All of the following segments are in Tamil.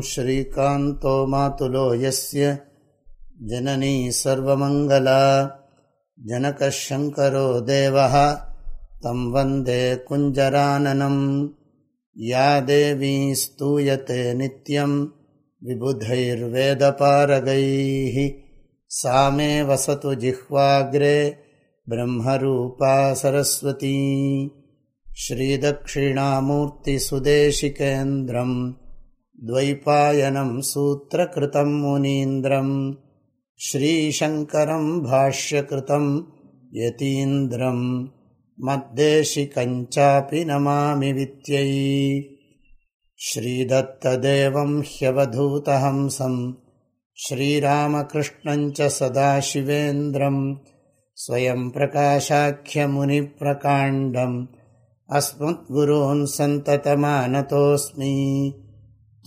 श्रीकान्तो मातुलो यस्य जननी सर्वमङ्गला। जनकः शङ्करो देवः तं वन्दे कुञ्जराननम्। या देवी स्तूयते नित्यम् विबुधैर्वेदपारगैः। सा मे वसतु जिह्वाग्रे ब्रह्मरूपा सरस्वती। श्रीदक्षिणामूर्तिसुदेशिकेन्द्रम् द्वैपायनं सूत्रकृतं मुनीन्द्रम् श्रीशङ्करं भाष्यकृतं यतीन्द्रम् मद्देशिकञ्चापि नमामि वित्यै। श्रीदत्तदेवं ह्यवधूतहंसम् श्रीरामकृष्णञ्च सदाशिवेन्द्रम् स्वयं प्रकाशाख्यमुनिप्रकाण्डम् अस्मद्गुरून् सन्ततमानतोऽस्मि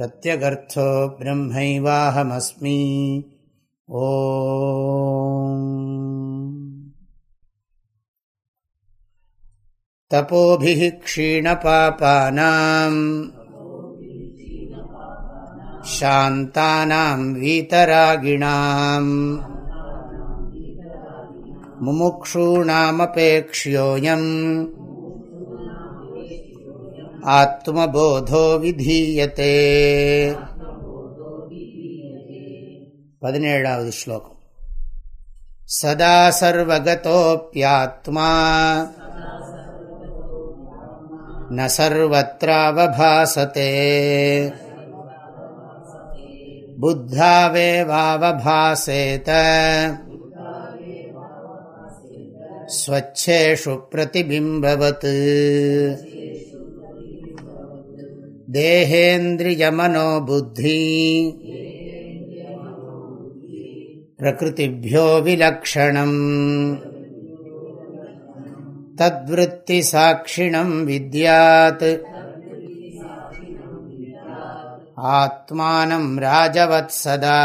प्रत्यगर्थो ब्रह्मैवाहमस्मि ओ तपोभिः क्षीणपापानाम् शान्तानां वीतरागिणाम् मुमुक्षूणामपेक्ष्योऽयम् ஆத்மபோதோ விதீயத்தே பதினேழாவது ஸ்லோகம் சதா சர்வகத்தோப்பியாத்மா நர்வத்திராவபாசத்தே புத்தாவேவாவபாசேத ஸ்வச்சேஷு பிரதிபிம்பவத் தேகேந்திரியமனோ புத்தி பிரகிருதிபியோ விலக்ஷணம் தத்வத்தி சாட்சிணம் வித்யாத் ஆத்மானம் ராஜவத் சதா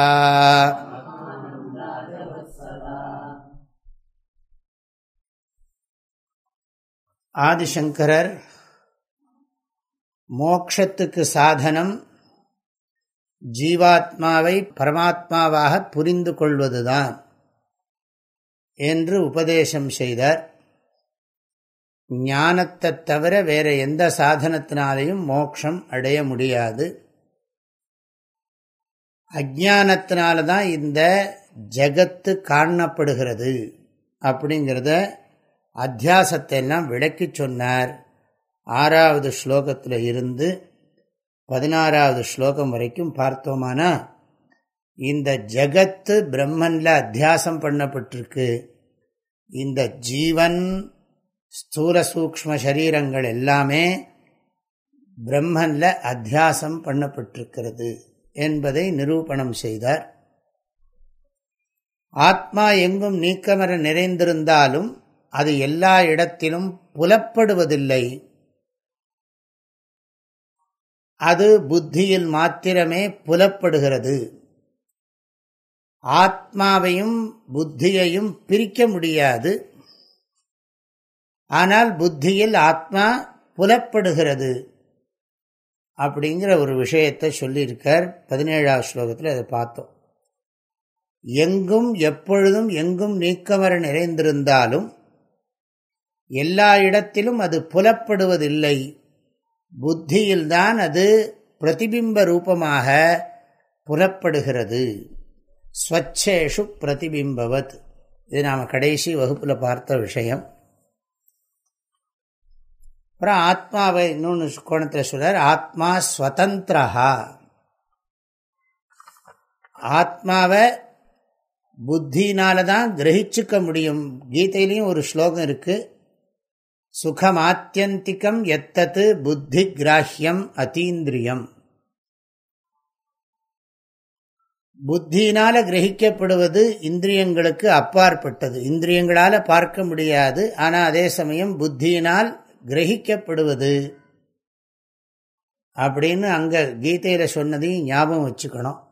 ஆதிசங்கரர் மோக்ஷத்துக்கு சாதனம் ஜீவாத்மாவை பரமாத்மாவாக புரிந்து கொள்வதுதான் என்று உபதேசம் செய்தார். ஞானத்தை தவிர வேற எந்த சாதனத்தினாலையும் மோக்ஷம் அடைய முடியாது. அஜானத்தினால தான் இந்த ஜகத்து காணப்படுகிறது அப்படிங்கிறத அத்தியாசத்தை எல்லாம் விளக்கி சொன்னார். ஆறாவது ஸ்லோகத்தில் இருந்து பதினாறாவது ஸ்லோகம் வரைக்கும் பார்த்தோமானா இந்த ஜகத்து பிரம்மனில் அத்தியாசம் பண்ணப்பட்டிருக்கு. இந்த ஜீவன் ஸ்தூல சூக்ம சரீரங்கள் எல்லாமே பிரம்மனில் அத்தியாசம் பண்ணப்பட்டிருக்கிறது என்பதை நிரூபணம் செய்தார். ஆத்மா எங்கும் நீக்கமர நிறைந்திருந்தாலும் அது எல்லா இடத்திலும் புலப்படுவதில்லை. அது புத்தியில் மாத்திரமே புலப்படுகிறது. ஆத்மாவையும் புத்தியையும் பிரிக்க முடியாது. ஆனால் புத்தியில் ஆத்மா புலப்படுகிறது. அப்படிங்கிற ஒரு விஷயத்தை சொல்லியிருக்கார். பதினேழாவது ஸ்லோகத்தில் அதை பார்த்தோம். எங்கும் எப்பொழுதும் எங்கும் நீக்கமர நிறைந்திருந்தாலும் எல்லா இடத்திலும் அது புலப்படுவதில்லை. புத்தியில்தான் அது பிரதிபிம்ப ரூபமாக புலப்படுகிறது. ஸ்வச்சேஷு பிரதிபிம்பவத். இது நாம் கடைசி வகுப்பில் பார்த்த விஷயம். அப்புறம் ஆத்மாவை இன்னொன்று கோணத்தில் சொல்கிறார் ஆத்மா ஸ்வதந்திரஹா. ஆத்மாவை புத்தினால தான் கிரகிச்சுக்க முடியும். கீதையிலையும் ஒரு ஸ்லோகம் இருக்குது சுகமாத்தியந்திகம் எத்தத்து புத்தி கிராஹ்யம் அதீந்திரியம். புத்தியினால கிரகிக்கப்படுவது இந்திரியங்களுக்கு அப்பாற்பட்டது. இந்திரியங்களால் பார்க்க முடியாது. ஆனால் அதே சமயம் புத்தியினால் கிரகிக்கப்படுவது அப்படின்னு அங்கே கீதையில் சொன்னதையும் ஞாபகம் வச்சுக்கணும்.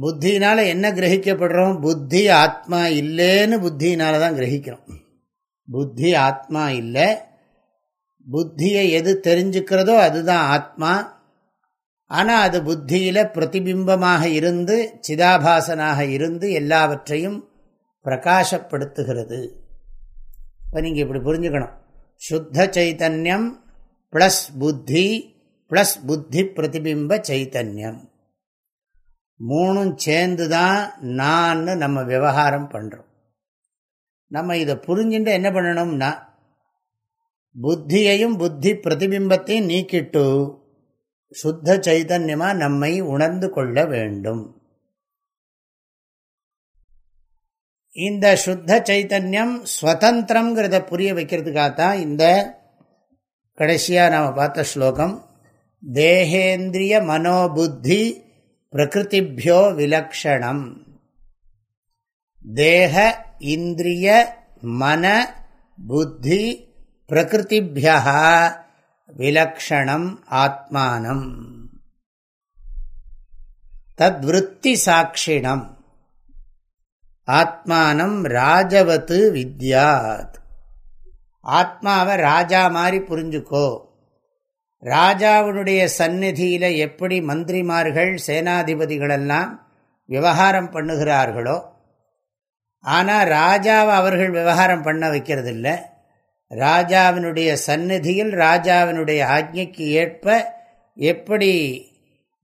புத்தினால என்ன கிரகிக்கப்படுறோம்? புத்தி ஆத்மா இல்லைன்னு புத்தியினால தான் கிரகிக்கிறோம். புத்தி ஆத்மா இல்லை. புத்தியை எது தெரிஞ்சுக்கிறதோ அதுதான் ஆத்மா. ஆனால் அது புத்தியில் பிரதிபிம்பமாக இருந்து சிதாபாசனாக இருந்து எல்லாவற்றையும் பிரகாசப்படுத்துகிறது. இப்போ நீங்கள் இப்படி புரிஞ்சுக்கணும். சுத்த சைத்தன்யம் ப்ளஸ் புத்தி ப்ளஸ் புத்தி பிரதிபிம்ப சைத்தன்யம். மூணும் சேர்ந்து தான் நான் நம்ம விவகாரம் பண்ணுறோம் நம்ம இதை புரிஞ்சுட்டு என்ன பண்ணணும்னா புத்தியையும் புத்தி பிரதிபிம்பத்தையும் நீக்கிட்டு சுத்த சைதன்யமாக நம்மை உணர்ந்து கொள்ள வேண்டும். இந்த சுத்த சைத்தன்யம் ஸ்வதந்திரங்கிறத புரிய வைக்கிறதுக்காகத்தான் இந்த கடைசியாக நாம் பார்த்த ஸ்லோகம் தேகேந்திரிய மனோபுத்தி பிரகிருதிபியோ விலக்ஷணம். தேக இந்திரிய மன புத்தி பிரகிருதிபியா விலக்ஷணம் ஆத்மானம். தத்விருத்தி சாட்சிணம். ஆத்மானம் ராஜவத்து வித்யாத். ஆத்மாவை ராஜா மாதிரி புரிஞ்சுக்கோ. ராஜாவுடைய சந்நிதியில் எப்படி மந்திரிமார்கள் சேனாதிபதிகளெல்லாம் விவகாரம் பண்ணுகிறார்களோ ஆனால் ராஜாவை அவர்கள் விவகாரம் பண்ண வைக்கிறதில்ல. ராஜாவினுடைய சந்நிதியில் ராஜாவினுடைய ஆக்ஞைக்கு ஏற்ப எப்படி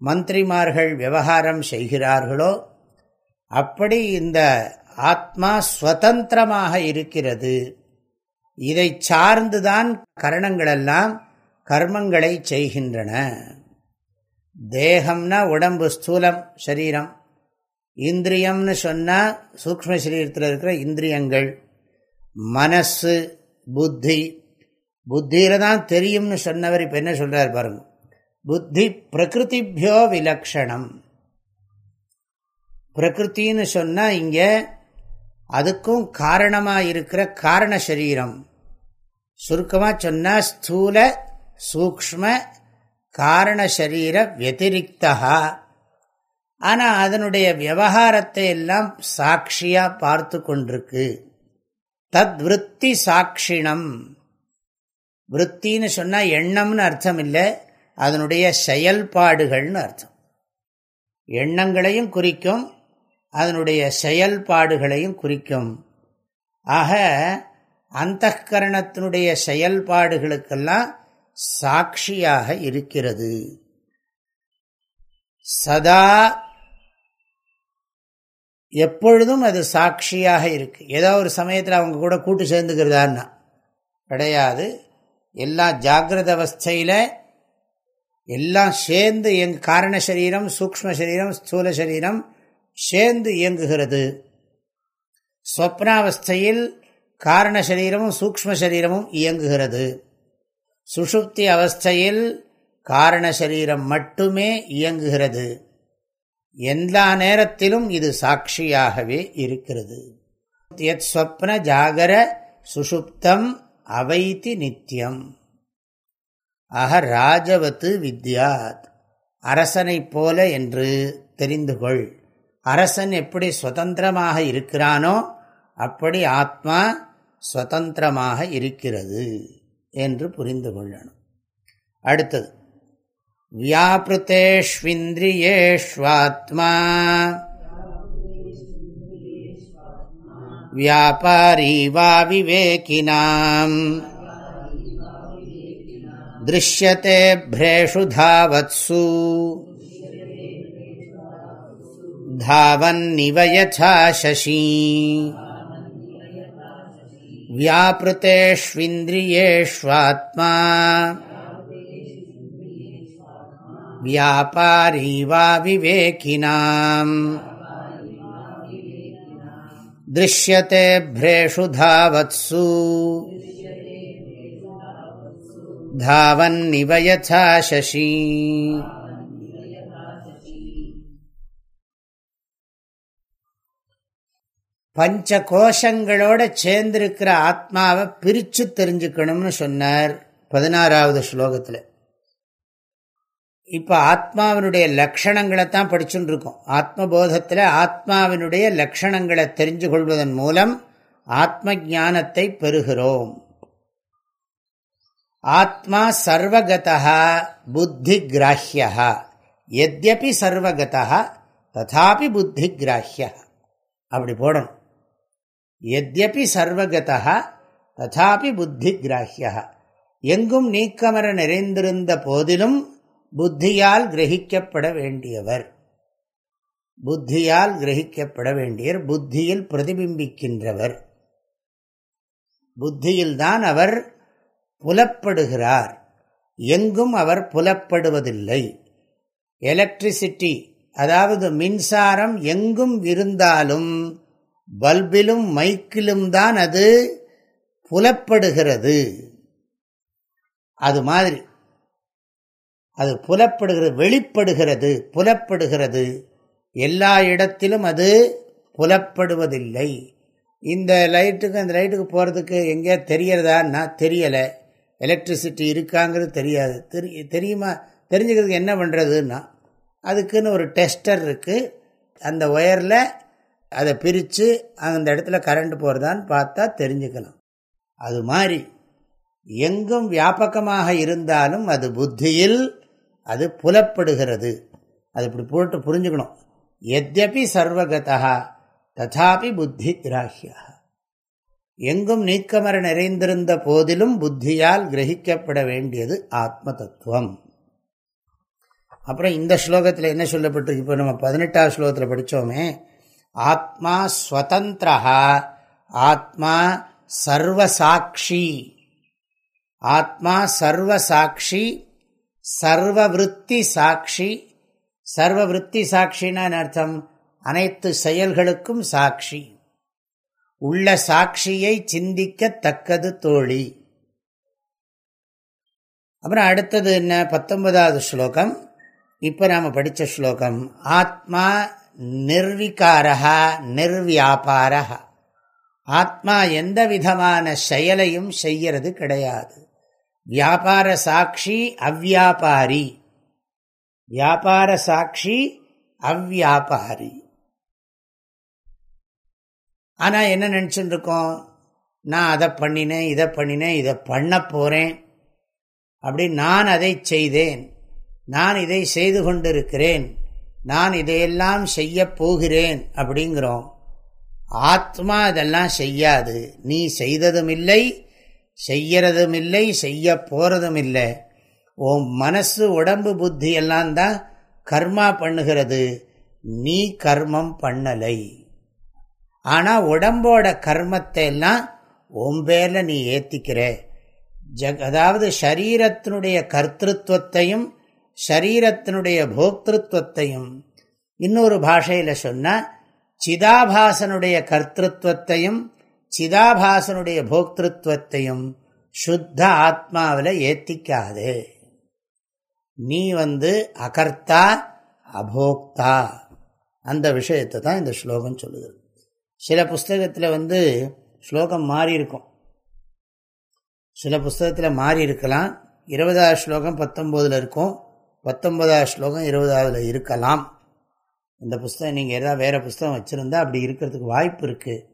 மந்திரிமார்கள் விவகாரம் செய்கிறார்களோ அப்படி இந்த ஆத்மா ஸ்வதந்திரமாக இருக்கிறது. இதை சார்ந்துதான் கரணங்களெல்லாம் கர்மங்களை செய்கின்றன. தேகம்னா உடம்பு ஸ்தூலம் சரீரம். இந்திரியம்னு சொன்னால் சூக்ம சரீரத்தில் இருக்கிற இந்திரியங்கள் மனசு புத்தி. புத்தியில் தான் தெரியும்னு சொன்னவர் இப்போ என்ன சொல்கிறார் பாருங்க. புத்தி பிரகிருதிபியோ விலக்ஷணம். பிரகிருத்தின்னு சொன்னால் இங்கே அதுக்கும் காரணமாக இருக்கிற காரண சரீரம். சுருக்கமாக சொன்னால் ஸ்தூல சூக்ம காரண சரீர ஆனால் அதனுடைய விவகாரத்தை எல்லாம் சாட்சியாக பார்த்து கொண்டிருக்கு. தத் விற்பி சாட்சிணம். விற்த்தின்னு சொன்னால் எண்ணம்னு அர்த்தம் இல்லை அதனுடைய செயல்பாடுகள்னு அர்த்தம். எண்ணங்களையும் குறிக்கும் அதனுடைய செயல்பாடுகளையும் குறிக்கும். ஆக அந்த கரணத்தினுடைய செயல்பாடுகளுக்கெல்லாம் சாட்சியாக இருக்கிறது. சதா எப்பொழுதும் அது சாட்சியாக இருக்கு. ஏதோ ஒரு சமயத்தில் அவங்க கூட கூட்டு சேர்ந்துக்கிறதான்னா. கிடையாது. எல்லாம் ஜாகிரத அவஸ்தையில் எல்லாம் சேர்ந்து எங் காரண சரீரம் சூக்ம சரீரம் ஸ்தூல சரீரம் சேர்ந்து இயங்குகிறது. ஸ்வப்னாவஸ்தையில் காரண சரீரமும் சூக்ம சரீரமும் இயங்குகிறது. சுஷுப்தி அவஸ்தையில் காரண சரீரம் மட்டுமே இயங்குகிறது. எல்லா நேரத்திலும் இது சாட்சியாகவே இருக்கிறது. எத் ஸ்வப்ன ஜாகர சுஷுப்தம் அவைத்தி நித்தியம் ஆக ராஜவத்து வித்யாத். அரசனைப் போல என்று தெரிந்து கொள். அரசன் எப்படி சுதந்திரமாக இருக்கிறானோ அப்படி ஆத்மா சுதந்திரமாக இருக்கிறது. என்று புரிந்து கொள்ளணும் அடுத்தது வியாபிருத்தேஷ்விந்திரியேஷ்வாத்மா व्यापारी वा विवेकिनाम् दृश्यते भ्रेषु धावत्सु धावन्निव यथा शशी व्यापृतेष्विन्द्रियेष्वात्मा। व्यापारी वा विवेकिनाम्। दृश्यते भ्रेषु धावत्सु। धावन्निव यथा பஞ்ச கோஷங்களோட சேர்ந்திருக்கிற ஆத்மாவை பிரித்து தெரிஞ்சுக்கணும்னு சொன்னார் பதினாறாவது ஸ்லோகத்தில். இப்போ ஆத்மாவினுடைய லக்ஷணங்களை தான் படிச்சுட்டு இருக்கோம் ஆத்மபோதத்தில் ஆத்மாவினுடைய லட்சணங்களை தெரிஞ்சு கொள்வதன் மூலம் ஆத்ம ஞானத்தை பெறுகிறோம். ஆத்மா சர்வகதா புத்தி கிராஹ்யா எத்யபி சர்வகதா ததாபி புத்தி கிராஹ்யா அப்படி போடணும். எத்யபி சர்வகதா ததாபி புத்தி கிராஹ்யா எங்கும் நீக்கமர நிறைந்திருந்த போதிலும் புத்தியால் கிரகிக்கப்பட வேண்டியவர். புத்தியால் கிரகிக்கப்பட வேண்டியவர் புத்தியில் பிரதிபிம்பிக்கின்றவர். புத்தியில்தான் அவர் புலப்படுகிறார். எங்கும் அவர் புலப்படுவதில்லை. எலக்ட்ரிசிட்டி அதாவது மின்சாரம் எங்கும் இருந்தாலும் பல்பிலும் மைக்கிலும் தான் அது புலப்படுகிறது. அது மாதிரி. அது புலப்படுகிறது வெளிப்படுகிறது புலப்படுகிறது. எல்லா இடத்திலும் அது புலப்படுவதில்லை. இந்த லைட்டுக்கு அந்த லைட்டுக்கு போகிறதுக்கு எங்கேயா தெரியறதான்னா தெரியலை. எலக்ட்ரிசிட்டி இருக்காங்கிறது தெரியாது. தெரிய தெரியுமா? தெரிஞ்சுக்கிறதுக்கு என்ன பண்ணுறதுன்னா அதுக்குன்னு ஒரு டெஸ்டர் இருக்குது அந்த ஒயரில் அதை பிரித்து அந்த இடத்துல கரண்ட் போகிறதான்னு பார்த்தா தெரிஞ்சுக்கலாம் அது மாதிரி எங்கும் வியாபகமாக இருந்தாலும் அது புத்தியில் அது புலப்படுகிறது. அது இப்படி போட்டு புரிஞ்சுக்கணும். எத்யபி சர்வகதா ததாபி புத்தி கிராஹியா எங்கும் நீக்கமர நிறைந்திருந்த போதிலும் புத்தியால் கிரகிக்கப்பட வேண்டியது ஆத்ம தத்துவம் அப்புறம் இந்த ஸ்லோகத்தில் என்ன சொல்லப்பட்டிருக்கு? இப்போ நம்ம பதினெட்டாவது ஸ்லோகத்தில் படித்தோமே ஆத்மா ஸ்வதந்திரா ஆத்மா சர்வசாட்சி. ஆத்மா சர்வசாட்சி சர்வவிருத்தி சாட்சி சர்வவிருத்தி சாட்சின்னு அர்த்தம்? அனைத்து செயல்களுக்கும் சாட்சி. உள்ள சாட்சியை சிந்திக்கத்தக்கது தோழி. அப்புறம் அடுத்தது என்ன? பத்தொன்பதாவது ஸ்லோகம். இப்போ நாம் படித்த ஸ்லோகம். ஆத்மா நிர்விகாரா நிர்வியாபாரா ஆத்மா எந்த விதமான செயலையும் செய்யறது கிடையாது. வியாபார சாட்சி அவ்வியாபாரி. வியாபார சாட்சி அவ்வியாபாரி. ஆனால் என்ன நினச்சிட்டு இருக்கோம் நான் அதை பண்ணினேன் இதை பண்ணினேன் இதை பண்ண போகிறேன் அப்படி நான் அதை செய்தேன். நான் இதை செய்து கொண்டிருக்கிறேன். நான் இதையெல்லாம் செய்ய போகிறேன் அப்படிங்கிறோம். ஆத்மா இதெல்லாம் செய்யாது. நீ செய்ததும் இல்லை செய்யறதும் இல்லை செய்ய போகிறதும் இல்லை உன் மனசு உடம்பு புத்தி எல்லாம் தான் கர்மா பண்ணுகிறது. நீ கர்மம் பண்ணலை. ஆனால் உடம்போட கர்மத்தை எல்லாம் உன் பேரில் நீ ஏற்றிக்கிற ஜக் அதாவது சரீரத்தினுடைய கர்த்தத்துவத்தையும் சரீரத்தினுடைய போக்திருத்வத்தையும் இன்னொரு பாஷையில் சொன்னால் சிதாபாசனுடைய கர்த்திருவத்தையும் சிதாபாசனுடைய போக்திருத்வத்தையும் சுத்த ஆத்மாவில் ஏத்திக்காது. நீ வந்து அகர்த்தா அபோக்தா. அந்த விஷயத்தை தான் இந்த ஸ்லோகம் சொல்லுது. சில புஸ்தகத்தில் வந்து ஸ்லோகம் மாறி இருக்கும். சில புஸ்தகத்தில் மாறி இருக்கலாம். இருபதாவது ஸ்லோகம் பத்தொம்போதில் இருக்கும். பத்தொன்பதாவது ஸ்லோகம் இருபதாவதுல இருக்கலாம். இந்த புஸ்தகம் நீங்கள் ஏதாவது வேறு புஸ்தகம் வச்சுருந்தா அப்படி இருக்கிறதுக்கு வாய்ப்பு இருக்குது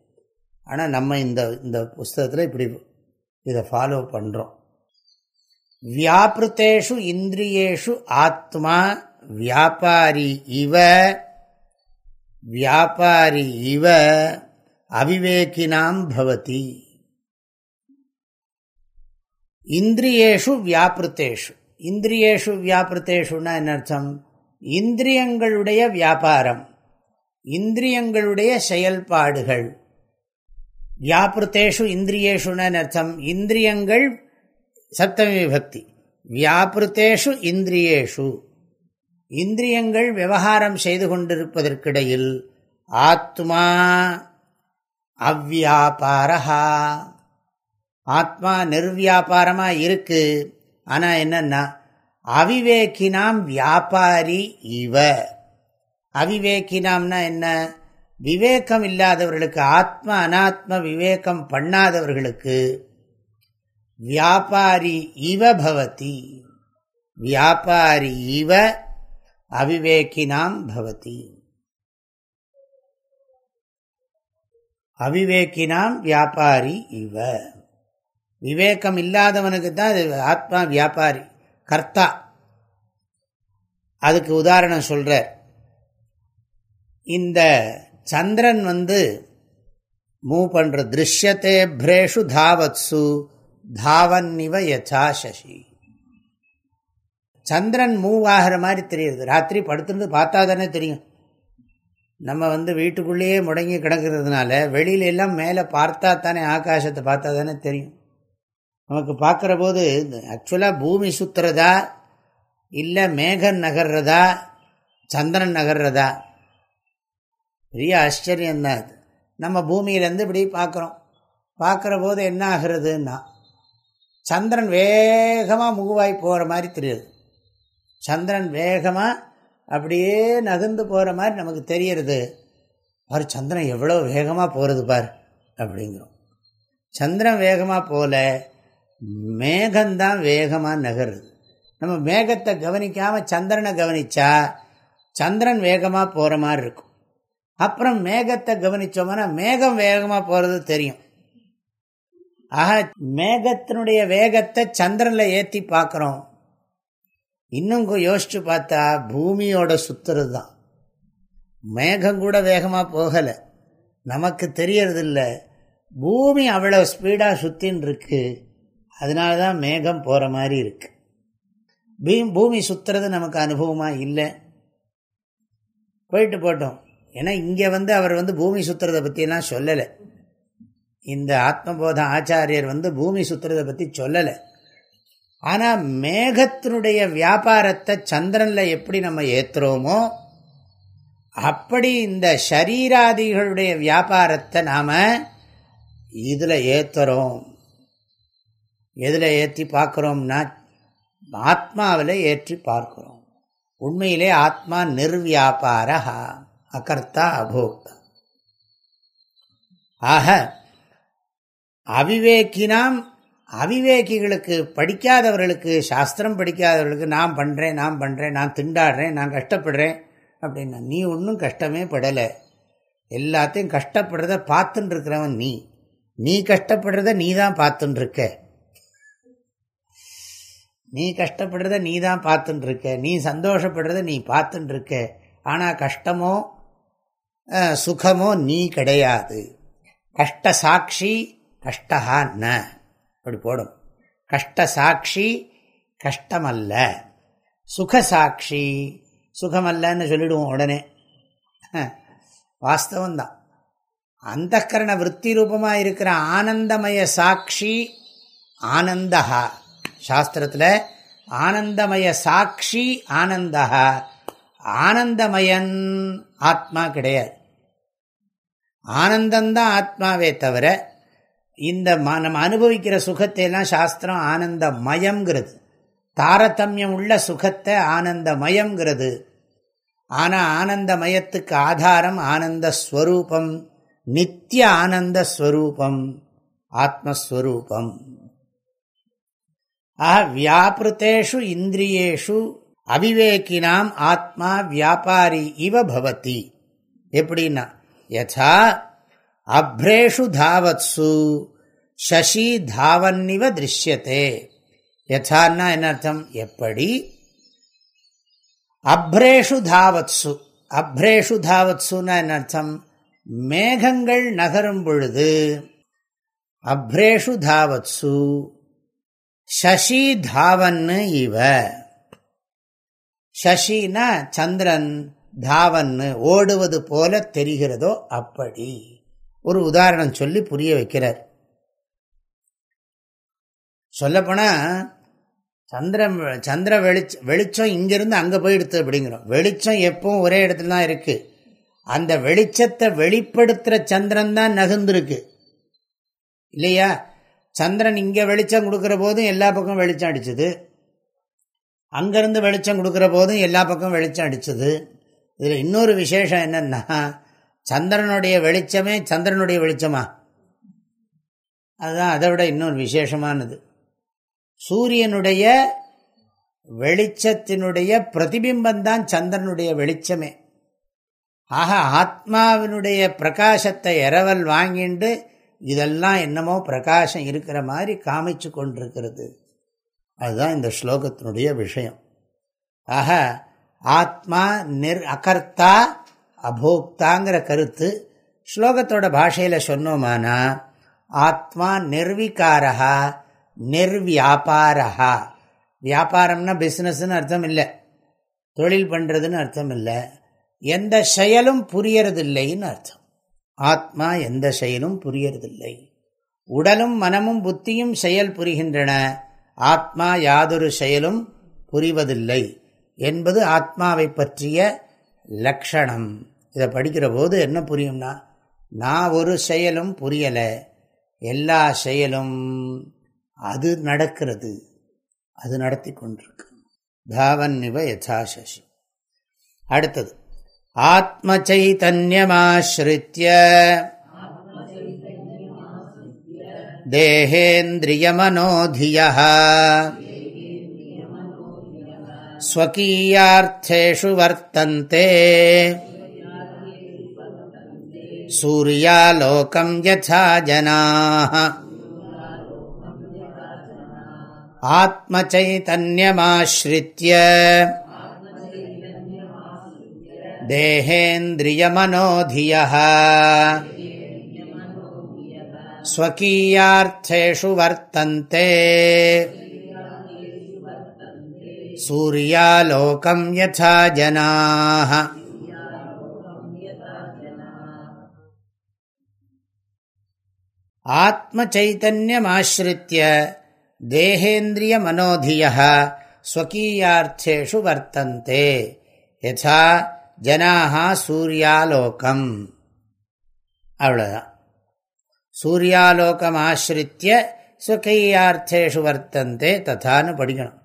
ஆனால் நம்ம இந்த இந்த புஸ்தகத்தில் இப்படி இதை ஃபாலோ பண்ணுறோம் வியாபிருத்தேஷு இந்திரியேஷு ஆத்மா வியாபாரி இவ வியாபாரி இவ அவிவேகினாம் பவதி. இந்திரியேஷு வியாபிருத்தேஷு. இந்திரியேஷு வியாபிருத்தேஷுன்னா என்ன அர்த்தம்? இந்திரியங்களுடைய வியாபாரம் இந்திரியங்களுடைய செயல்பாடுகள். வியாபிருத்தேஷு இந்திரியேஷுன்னு அர்த்தம்? இந்திரியங்கள் சப்தமி விபக்தி. வியாபிருத்தேஷு இந்திரியேஷு. இந்திரியங்கள் விவகாரம் செய்து கொண்டிருப்பதற்கிடையில் ஆத்மா அவ்வியாபாரா ஆத்மா நிர்வியாபாரமாக இருக்குது ஆனால் என்னன்னா அவிவேக்கினாம் வியாபாரி இவ அவிவேக்கினாம்னா என்ன? விவேகம் இல்லாதவர்களுக்கு ஆத்ம அனாத்ம விவேகம் பண்ணாதவர்களுக்கு வியாபாரி இவ பவதி. வியாபாரி இவ அவிவேக்கினாம் பவதி. அவிவேக்கினாம் வியாபாரி இவ. விவேகம் இல்லாதவனுக்கு தான் அது ஆத்மா வியாபாரி கர்த்தா. அதுக்கு உதாரணம் சொல்கிற இந்த சந்திரன் வந்து மூவ் பண்ணுற திருஷ்யத்தே பிரேஷு தாவத்சு இவ யசா சசி சந்திரன் மூவ் ஆகிற மாதிரி தெரியுது. ராத்திரி படுத்துருந்து பார்த்தா தானே தெரியும். நம்ம வந்து வீட்டுக்குள்ளேயே முடங்கி கிடக்கிறதுனால வெளியில எல்லாம் மேலே பார்த்தா தானே ஆகாசத்தை பார்த்தா தானே தெரியும். நமக்கு பார்க்குற போது ஆக்சுவலாக பூமி சுற்றுறதா இல்லை மேகன் நகர்றதா? சந்திரன் நகர்றதா? பெரிய ஆச்சரியந்தான் அது. நம்ம பூமியிலேருந்து இப்படி பார்க்குறோம். பார்க்குற போது என்ன ஆகிறதுன்னா சந்திரன் வேகமாக முகுவாய் போகிற மாதிரி தெரியுது. சந்திரன் வேகமாக அப்படியே நகர்ந்து போகிற மாதிரி நமக்கு தெரியறது. பார் சந்திரன் எவ்வளோ வேகமாக போகிறது பார் அப்படிங்கிறோம். சந்திரன் வேகமாக போகல மேகந்தான் வேகமாக நகருது. நம்ம மேகத்தை கவனிக்காமல் சந்திரனை கவனித்தா சந்திரன் வேகமாக போகிற மாதிரி இருக்கும். அப்புறம் மேகத்தை கவனித்தோம்னா மேகம் வேகமாக போகிறது தெரியும். ஆக மேகத்தினுடைய வேகத்தை சந்திரனில் ஏற்றி பார்க்குறோம். இன்னும் யோசிச்சு பார்த்தா பூமியோட சுத்துறது தான் மேகம் கூட வேகமாக போகலை. நமக்கு தெரியறதில்ல. பூமி அவ்வளோ ஸ்பீடாக சுத்தின்னு இருக்கு அதனால தான் மேகம் போகிற மாதிரி இருக்கு. பீம் பூமி சுற்றுறது நமக்கு அனுபவமாக இல்லை. போயிட்டு போட்டோம். ஏன்னா இங்கே வந்து அவர் வந்து பூமி சுற்றுறதை பற்றியெல்லாம் சொல்லலை. இந்த ஆத்மபோத ஆச்சாரியர் வந்து பூமி சுற்றுறதை பற்றி சொல்லலை. ஆனால் மேகத்தினுடைய வியாபாரத்தை சந்திரனில் எப்படி நம்ம ஏற்றுறோமோ அப்படி இந்த ஷரீராதிகளுடைய வியாபாரத்தை நாம் இதில் ஏற்றுறோம் எதில் ஏற்றி பார்க்குறோம்னா ஆத்மாவில் ஏற்றி பார்க்குறோம். உண்மையிலே ஆத்மா நிர்வியாபார அகர்த்தா அபோக்தா. ஆக அவிவேக்கினாம் அவிவேகிகளுக்கு படிக்காதவர்களுக்கு சாஸ்திரம் படிக்காதவர்களுக்கு நான் பண்ணுறேன் நான் பண்ணுறேன் நான் திண்டாடுறேன் நான் கஷ்டப்படுறேன் அப்படின்னா நீ ஒன்றும் கஷ்டமே படலை. எல்லாத்தையும் கஷ்டப்படுறத பார்த்துட்டு இருக்கிறவன் நீ. நீ கஷ்டப்படுறத நீ தான் பார்த்துன்னு இருக்க நீ கஷ்டப்படுறத நீ தான் பார்த்துட்டுருக்க நீ சந்தோஷப்படுறத நீ பார்த்துட்டுருக்க ஆனால் கஷ்டமோ சுகமோ நீ கிடையாது. கஷ்ட சாட்சி கஷ்டஹா ந. அப்படி போடும். கஷ்ட சாட்சி கஷ்டமல்ல. சுகசாட்சி சுகமல்லன்னு சொல்லிடுவோம் உடனே. வாஸ்தவம்தான். அந்த கரண விற்பி ரூபமாக இருக்கிற ஆனந்தமய சாட்சி ஆனந்தஹா. சாஸ்திரத்தில் ஆனந்தமய சாட்சி ஆனந்தா ஆனந்தமயன் ஆத்மா கிடையாது. ஆனந்தந்தான் ஆத்மாவே தவிர இந்த நம்ம அனுபவிக்கிற சுகத்தை எல்லாம் சாஸ்திரம் ஆனந்தமயங்கிறது தாரதமியம் உள்ள சுகத்தை ஆனந்தமயங்கிறது ஆனால் ஆனந்தமயத்துக்கு ஆதாரம் ஆனந்த ஸ்வரூபம் நித்திய ஆனந்த ஸ்வரூபம் ஆத்மஸ்வரூபம். ஆக வியாபிருத்தேஷு இந்திரியேஷு அவிவேக்கினாம் ஆத்மா வியாபாரி இவ பவதி. எப்படின்னா யதா அப்ரேஷு தாவத்சு சசி தாவன்னிவ திருஷ்யத்தே யதான்னா என்ன அர்த்தம்? எப்படி? அப்ரேஷு தாவத்சு. அப்ரேஷு தாவத்சுன்னா என்ன அர்த்தம்? மேகங்கள் நகரும் பொழுது. அப்ரேஷு தாவத்சு சசி தாவன்னு இவ. சசினா சந்திரன் தாவன்னு ஓடுவது போல தெரிகிறதோ அப்படி. ஒரு உதாரணம் சொல்லி புரிய வைக்கிறார். சொல்லப்போனா சந்திரன் சந்திர வெளிச்ச வெளிச்சம் இங்கிருந்து அங்கே போயிடுத்து அப்படிங்கிறோம். வெளிச்சம் எப்பவும் ஒரே இடத்துல தான் இருக்கு. அந்த வெளிச்சத்தை வெளிப்படுத்துகிற சந்திரன் தான் நகர்ந்துருக்கு. இல்லையா? சந்திரன் இங்கே வெளிச்சம் கொடுக்குற போதும் எல்லா பக்கம் வெளிச்சம் அடிச்சது. அங்கேருந்து வெளிச்சம் கொடுக்குற போதும் எல்லா பக்கம் வெளிச்சம் அடிச்சுது. இதில் இன்னொரு விசேஷம் என்னென்னா சந்திரனுடைய வெளிச்சமே சந்திரனுடைய வெளிச்சமா? அதுதான் அதை விட இன்னொரு விசேஷமானது. சூரியனுடைய வெளிச்சத்தினுடைய பிரதிபிம்பந்தான் சந்திரனுடைய வெளிச்சமே. ஆக ஆத்மாவினுடைய பிரகாசத்தை இரவல் வாங்கிண்டு இதெல்லாம் என்னமோ பிரகாசம் இருக்கிற மாதிரி காமிச்சு கொண்டிருக்கிறது. அதுதான் இந்த ஸ்லோகத்தினுடைய விஷயம். ஆக ஆத்மா நிர் அகர்த்தா அபோக்தாங்கிற கருத்து ஸ்லோகத்தோட பாஷையில் சொன்னோமானா ஆத்மா நிர்வீகாரா நிர்வியாபாரா வியாபாரம்னா பிஸ்னஸ்ன்னு அர்த்தம் இல்லை தொழில் பண்ணுறதுன்னு அர்த்தம் இல்லை எந்த செயலும் புரியறதில்லைன்னு அர்த்தம். ஆத்மா எந்த செயலும் புரியறதில்லை. உடலும் மனமும் புத்தியும் செயல் புரிகின்றன. ஆத்மா யாதொரு செயலும் புரிவதில்லை என்பது ஆத்மாவை பற்றிய லக்ஷணம். இதை படிக்கிற போது என்ன புரியும்னா நான் ஒரு செயலும் புரியலை. எல்லா செயலும் அது நடக்கிறது. அது நடத்தி கொண்டிருக்கு. தாவன்னிவ யதாசசி. அடுத்தது. आत्मचैतन्यमाश्रित्य देहेन्द्रियमनोधियः स्वकीयार्थेषु वर्तन्ते सूर्यालोकं यथा जनाः आत्मचैतन्यमाश्रित्य देहेन्द्रियमनोधियः स्वकीयार्थेषु वर्तन्ते सूर्यालोकं यथा जनाः आत्मचैतन्यमाश्रित्य देहेन्द्रियमनोधियः स्वकीयार्थेषु वर्तन्ते यथा ஜனாகா சூர்யாலோகம். அவ்வளோதான் சூர்யாலோகம் ஆசிரித்திய சுகையார்த்தேஷு வர்த்தந்தே ததான்னு படிக்கணும்.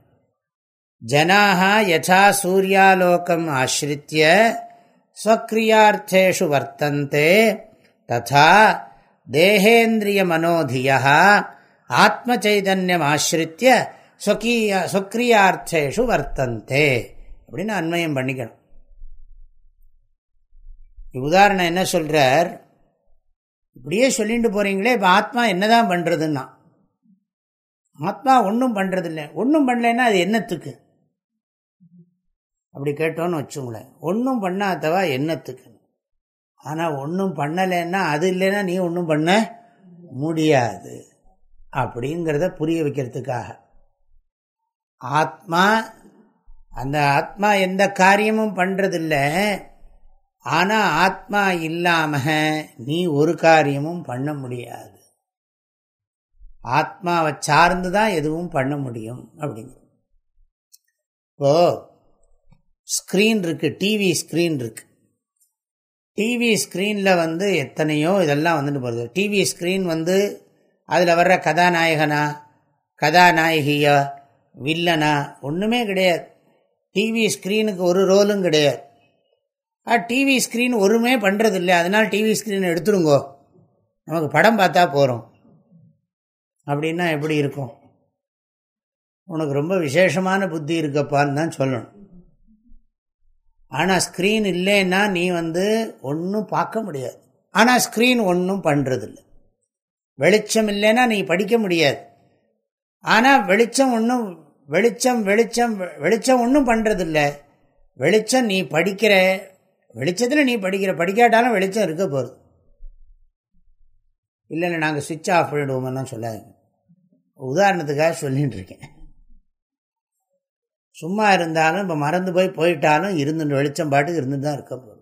ஜனாகா யசா சூர்யாலோகம் ஆசிரித்திய ஸ்வக்ரியார்த்தேஷு வர்த்தந்தே ததா தேகேந்திரிய மனோதியா ஆத்மச்சைதன்யம் ஆசிரித்திய ஸ்வக்கீய ஸ்வக்ரியார்த்தேஷு வர்த்தந்தே. அப்படின்னு அண்மயம் பண்ணிக்கணும். உதாரணம் என்ன சொல்கிறார் இப்படியே சொல்லிட்டு போகிறீங்களே இப்போ ஆத்மா என்னதான் பண்ணுறதுன்னா ஆத்மா ஒன்றும் பண்ணுறதில்ல ஒன்றும் பண்ணலைன்னா அது என்னத்துக்கு? அப்படி கேட்டோன்னு வச்சுங்களேன். ஒன்றும் பண்ணாதவா என்னத்துக்கு? ஆனால் ஒன்றும் பண்ணலைன்னா அது இல்லைன்னா நீ ஒன்றும் பண்ண முடியாது. அப்படிங்கிறத புரிய வைக்கிறதுக்காக. ஆத்மா அந்த ஆத்மா எந்த காரியமும் பண்ணுறதில்லை ஆனால் ஆத்மா இல்லாம நீ ஒரு காரியமும் பண்ண முடியாது. ஆத்மாவை சார்ந்து தான் எதுவும் பண்ண முடியும் அப்படிங்கிறது. இப்போ ஸ்க்ரீன் இருக்கு டிவி ஸ்க்ரீன் இருக்கு. டிவி ஸ்க்ரீனில் வந்து எத்தனையோ இதெல்லாம் வந்துட்டு போகிறது டிவி ஸ்க்ரீன் வந்து அதில் வர்ற கதாநாயகனா கதாநாயகியா வில்லனா ஒன்றுமே கிடையாது. டிவி ஸ்க்ரீனுக்கு ஒரு ரோலும் கிடையாது. டிவி ஸ்க்ரீன் ஒருமே பண்ணுறதில்லை அதனால் டிவி ஸ்க்ரீன் எடுத்துருங்கோ நமக்கு படம் பார்த்தா போகிறோம் அப்படின்னா எப்படி இருக்கும்? உனக்கு ரொம்ப விசேஷமான புத்தி இருக்கப்பான்னு தான் சொல்லணும். ஆனால் ஸ்க்ரீன் இல்லைன்னா நீ வந்து ஒன்றும் பார்க்க முடியாது. ஆனால் ஸ்க்ரீன் ஒன்றும் பண்ணுறதில்ல வெளிச்சம் இல்லைன்னா நீ படிக்க முடியாது. ஆனால் வெளிச்சம் ஒன்றும் வெளிச்சம் வெளிச்சம் வெளிச்சம் ஒன்றும் பண்ணுறதில்ல வெளிச்சம் நீ படிக்கிற வெளிச்சத்தில் நீ படிக்கிற படிக்காட்டாலும் வெளிச்சம் இருக்க போகிறது இல்லை நாங்கள் சுவிட்ச் ஆஃப் பண்ணிடுவோம்லாம் சொல்லாதீங்க. உதாரணத்துக்காக சொல்லிகிட்டு இருக்கேன். சும்மா இருந்தாலும் இப்போ மறந்து போய் போயிட்டாலும் இருந்து வெளிச்சம் பாட்டுக்கு இருந்து தான் இருக்க போகுது.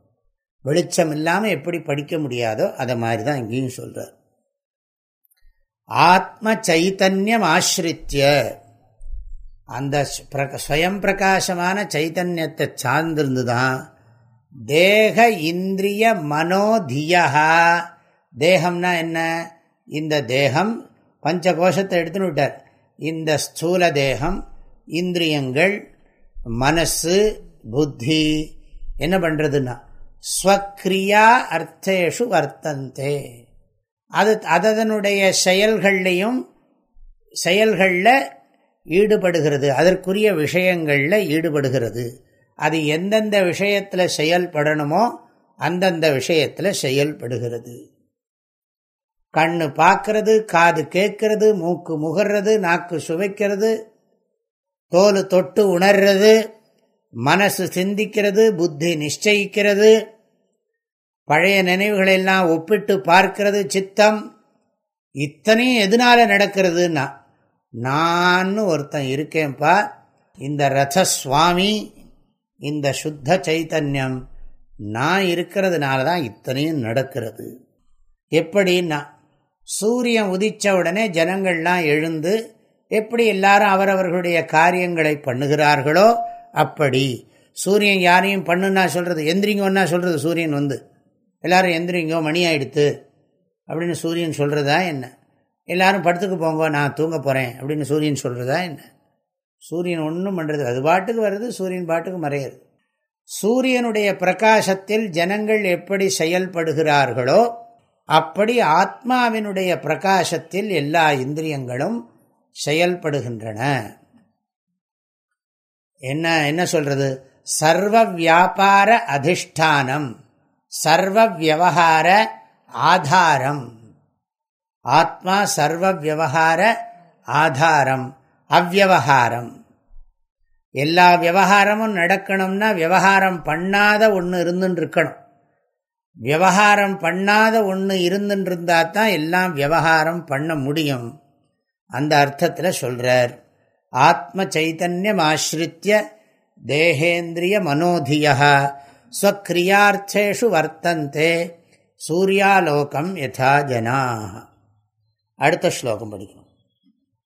வெளிச்சம் இல்லாமல் எப்படி படிக்க முடியாதோ அதை மாதிரி தான் இங்கேயும் சொல்கிறார் ஆத்ம சைத்தன்யம் ஆசிரித்திய. அந்த ஸ்வயம் பிரகாசமான சைத்தன்யத்தை சார்ந்திருந்து தான் தேக இந்திரிய மனோதியா தேகம்னா என்ன? இந்த தேகம் பஞ்ச கோஷத்தை எடுத்துன்னு விட்டார். இந்த ஸ்தூல தேகம் இந்திரியங்கள் மனசு புத்தி என்ன பண்ணுறதுன்னா ஸ்வக்ரியா அர்த்தேஷு வர்த்தந்தே. அது அதனுடைய செயல்கள்லையும் செயல்களில் ஈடுபடுகிறது அதற்குரிய விஷயங்களில் ஈடுபடுகிறது. அது எந்தெந்த விஷயத்தில் செயல்படணுமோ அந்தந்த விஷயத்தில் செயல்படுகிறது. கண்ணு பார்க்கறது காது கேட்கறது மூக்கு முகர்றது நாக்கு சுவைக்கிறது தோல் தொட்டு உணர்றது மனசு சிந்திக்கிறது புத்தி நிச்சயிக்கிறது பழைய நினைவுகளெல்லாம் ஒப்பிட்டு பார்க்கிறது சித்தம் இத்தனையும் எதனால நடக்கிறதுன்னா நான் ஒருத்தன் இருக்கேன்ப்பா இந்த ரத சுவாமி இந்த சுத்த சைத்தன்யம் நான் இருக்கிறதுனால தான் இத்தனையும் நடக்கிறது. எப்படின்னா சூரியன் உதித்த உடனே ஜனங்கள்லாம் எழுந்து எப்படி எல்லாரும் அவரவர்களுடைய காரியங்களை பண்ணுகிறார்களோ அப்படி. சூரியன் யாரையும் பண்ணுன்னா சொல்கிறது எந்திரிங்கோன்னா சொல்கிறது சூரியன் வந்து. எல்லாரும் எந்திரிங்கோ மணி ஆயிடுத்து அப்படின்னு சூரியன் சொல்கிறதா என்ன? எல்லாரும் படுத்துக்கு போங்க நான் தூங்க போகிறேன் அப்படின்னு சூரியன் சொல்கிறதா என்ன? சூரியன் ஒன்றும் பண்ணுறது அது பாட்டுக்கு வருது சூரியன் பாட்டுக்கு மறையிறது சூரியனுடைய பிரகாசத்தில் ஜனங்கள் எப்படி செயல்படுகிறார்களோ அப்படி ஆத்மாவினுடைய பிரகாசத்தில் எல்லா இந்திரியங்களும் செயல்படுகின்றன. என்ன என்ன சொல்றது? சர்வ வியாபார அதிஷ்டானம் சர்வ வியவகார ஆதாரம். ஆத்மா சர்வ வியவகார ஆதாரம். அவ்வகாரம் எல்லா விவகாரமும் நடக்கணும்னா விவகாரம் பண்ணாத ஒன்று இருந்துன்னு இருக்கணும் விவகாரம் பண்ணாத ஒன்று இருந்துன்னு இருந்தா தான் எல்லாம் விவகாரம் பண்ண முடியும். அந்த அர்த்தத்தில் சொல்கிறார் ஆத்ம சைதன்யம் ஆசிரித்திய தேகேந்திரிய மனோதியா ஸ்வக்ரியார்த்தேஷு வர்த்தந்தே சூர்யாலோகம் யதா ஜனாக அடுத்த ஸ்லோகம் படிக்கணும்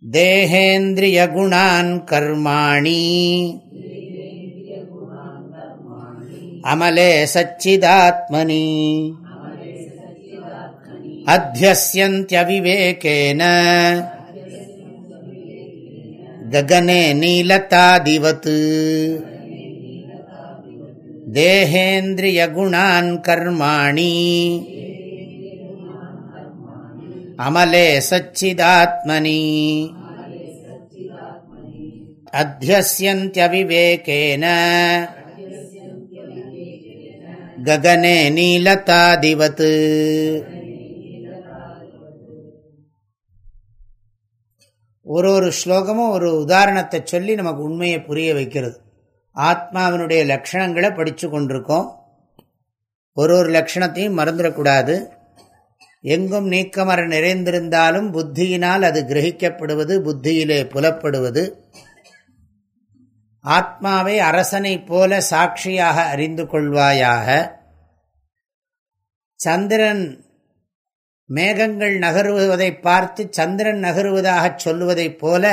தேகேந்திரியகுணான் கர்மாணி. அமலே சச்சிதாத்மனி. அத்தியசியவிவேகேன ககனே நீலதாதிவத் தேகேந்திரியகுணான் கர்மாணி. அமலே சச்சிதாத்மனி. அத்தியசியவிவேகேன ககனே நீலதாதிவத் ஒரு ஒரு ஸ்லோகமும் ஒரு உதாரணத்தை சொல்லி நமக்கு உண்மையை புரிய வைக்கிறது. ஆத்மாவினுடைய லட்சணங்களை படித்து கொண்டிருக்கோம். ஒரு ஒரு லட்சணத்தையும் மறந்துடக்கூடாது. எங்கும் நீக்கமர நிறைந்திருந்தாலும் புத்தியினால் அது கிரகிக்கப்படுவது புத்தியிலே புலப்படுவது. ஆத்மாவை அரசனை போல சாட்சியாக அறிந்து கொள்வாயாக. சந்திரன் மேகங்கள் நகருவதை பார்த்து சந்திரன் நகருவதாகச் சொல்லுவதைப் போல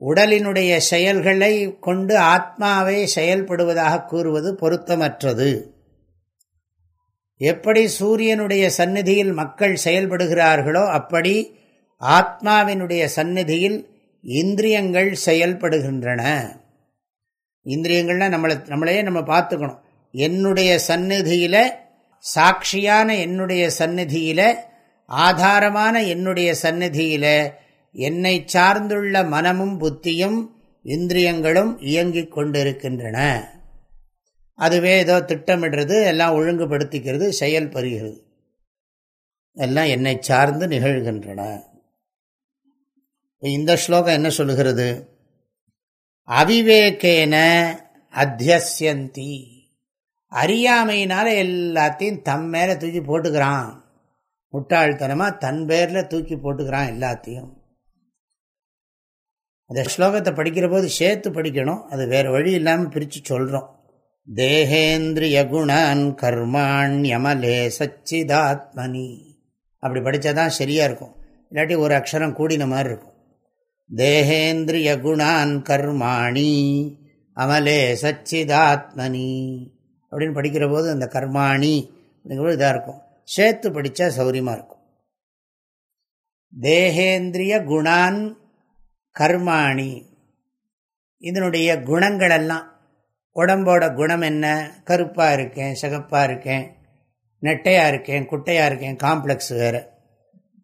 உடலினுடைய செயல்களை கொண்டு ஆத்மாவை செயல்படுவதாக கூறுவது பொருத்தமற்றது. எப்படி சூரியனுடைய சந்நிதியில் மக்கள் செயல்படுகிறார்களோ அப்படி ஆத்மாவினுடைய சந்நிதியில் இந்திரியங்கள் செயல்படுகின்றன. இந்திரியங்கள்னா நம்மளை நம்மளையே நம்ம பார்த்துக்கணும். என்னுடைய சந்நிதியில் சாட்சியான என்னுடைய சந்நிதியில ஆதாரமான என்னுடைய சந்நிதியில என்னை சார்ந்துள்ள மனமும் புத்தியும் இந்திரியங்களும் இயங்கிக் கொண்டிருக்கின்றன. அதுவே ஏதோ திட்டமிடுறது எல்லாம் ஒழுங்குபடுத்திக்கிறது செயல் பெறுகிறது எல்லாம் என்னை சார்ந்து நிகழ்கின்றன. இந்த ஸ்லோகம் என்ன சொல்லுகிறது? அவிவேகேன அத்தியசியந்தி அறியாமையினால எல்லாத்தையும் தம் மேலே தூக்கி போட்டுக்கிறான். முட்டாள்தனமாக தன் பேரில் தூக்கி போட்டுக்கிறான் எல்லாத்தையும். அந்த ஸ்லோகத்தை படிக்கிற போது சேர்த்து படிக்கணும். அது வேறு வழி இல்லாமல் பிரித்து சொல்கிறோம் தேகேந்திரியகுணான் கர்மாண்யமலே சச்சிதாத்மனி. அப்படி படித்தா தான் சரியாக இருக்கும். இல்லாட்டி ஒரு அக்ஷரம் கூடின மாதிரி இருக்கும். தேகேந்திரிய குணான் கர்மாணி அமலே சச்சிதாத்மனி. அப்படின்னு படிக்கிற போது அந்த கர்மாணி அப்படிங்கிறது இதாக இருக்கும். சேர்த்து படித்தா சௌரியமாக இருக்கும். தேகேந்திரிய குணான் கர்மாணி. இதனுடைய குணங்களெல்லாம் உடம்போட குணம் என்ன? கருப்பாக இருக்கேன் சிகப்பாக இருக்கேன் நெட்டையாக இருக்கேன் குட்டையாக இருக்கேன் காம்ப்ளெக்ஸ் வேறு.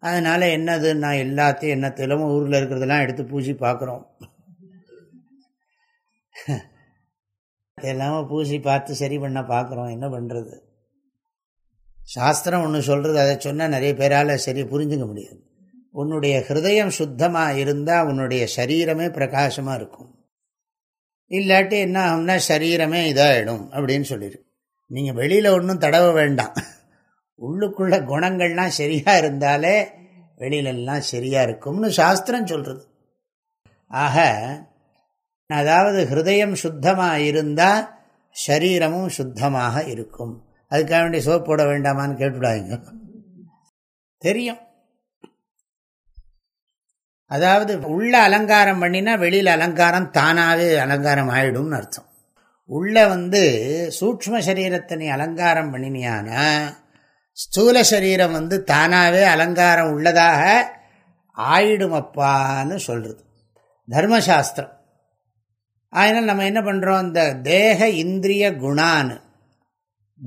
அதனால் என்னது நான் எல்லாத்தையும் என்ன ஊரில் இருக்கிறதெல்லாம் எடுத்து பூசி பார்க்குறோம். எல்லாமே பூசி பார்த்து சரி பண்ண பார்க்குறோம். என்ன பண்ணுறது சாஸ்திரம் ஒன்று சொல்கிறது அதை சொன்னால் நிறைய பேரால் சரி புரிஞ்சுக்க முடியாது. உன்னுடைய ஹிருதயம் சுத்தமாக இருந்தால் உன்னுடைய சரீரமே பிரகாசமாக இருக்கும். இல்லாட்டி என்ன ஆகும்னா சரீரமே இதாகிடும் அப்படின்னு சொல்லிடு நீங்கள் வெளியில் ஒன்றும் தடவ வேண்டாம். உள்ளுக்குள்ள குணங்கள்லாம் சரியாக இருந்தாலே வெளியிலெல்லாம் சரியாக இருக்கும்னு சாஸ்திரம் சொல்கிறது ஆக அதாவது ஹிருதயம் சுத்தமாக இருந்தால் சரீரமும் சுத்தமாக இருக்கும். அதுக்காக வேண்டிய சோப் போட வேண்டாமான்னு கேட்டுவிடாங்க தெரியும். அதாவது உள்ள அலங்காரம் பண்ணினா வெளியில் அலங்காரம் தானாகவே அலங்காரம் ஆயிடும்னு அர்த்தம். உள்ள வந்து சூக்ம சரீரத்தை நீ அலங்காரம் பண்ணினியானா ஸ்தூல சரீரம் வந்து தானாகவே அலங்காரம் உள்ளதாக ஆயிடுமப்பான்னு சொல்கிறது தர்மசாஸ்திரம். அதனால் நம்ம என்ன பண்ணுறோம் இந்த தேக இந்திரிய குணான்னு.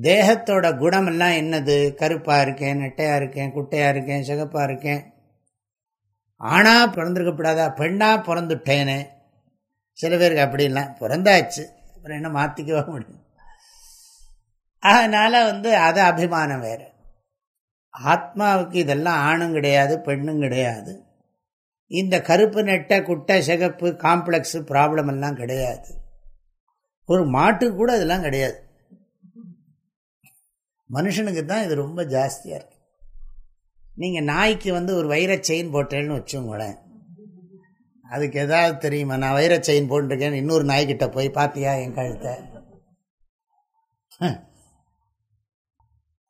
தேகத்தோட குணமெல்லாம் என்னது? கருப்பாக இருக்கேன் நெட்டையாக இருக்கேன் குட்டையாக இருக்கேன் சிகப்பாக இருக்கேன். ஆணாக பிறந்திருக்கப்படாதா? பெண்ணாக பிறந்துட்டேனே. சில பேருக்கு அப்படின்லாம் பிறந்தாச்சு. அப்புறம் என்ன மாற்றிக்கவே முடியும்? அதனால் வந்து அது அபிமானம் வேறு. ஆத்மாவுக்கு இதெல்லாம் ஆணும் கிடையாது பெண்ணும் கிடையாது. இந்த கருப்பு நெட்டை குட்டை சிகப்பு காம்ப்ளெக்ஸு ப்ராப்ளம் எல்லாம் கிடையாது. ஒரு மாட்டுக்கு கூட இதெல்லாம் கிடையாது. மனுஷனுக்கு தான் இது ரொம்ப ஜாஸ்தியாக இருக்கு. நீங்கள் நாய்க்கு வந்து ஒரு வைர செயின் போட்டேன்னு வச்சுங்களேன் அதுக்கு எதாவது தெரியுமா? நான் வைர செயின் போட்டிருக்கேன்னு இன்னொரு நாய்கிட்ட போய் பார்த்தியா என் கழுத்தை?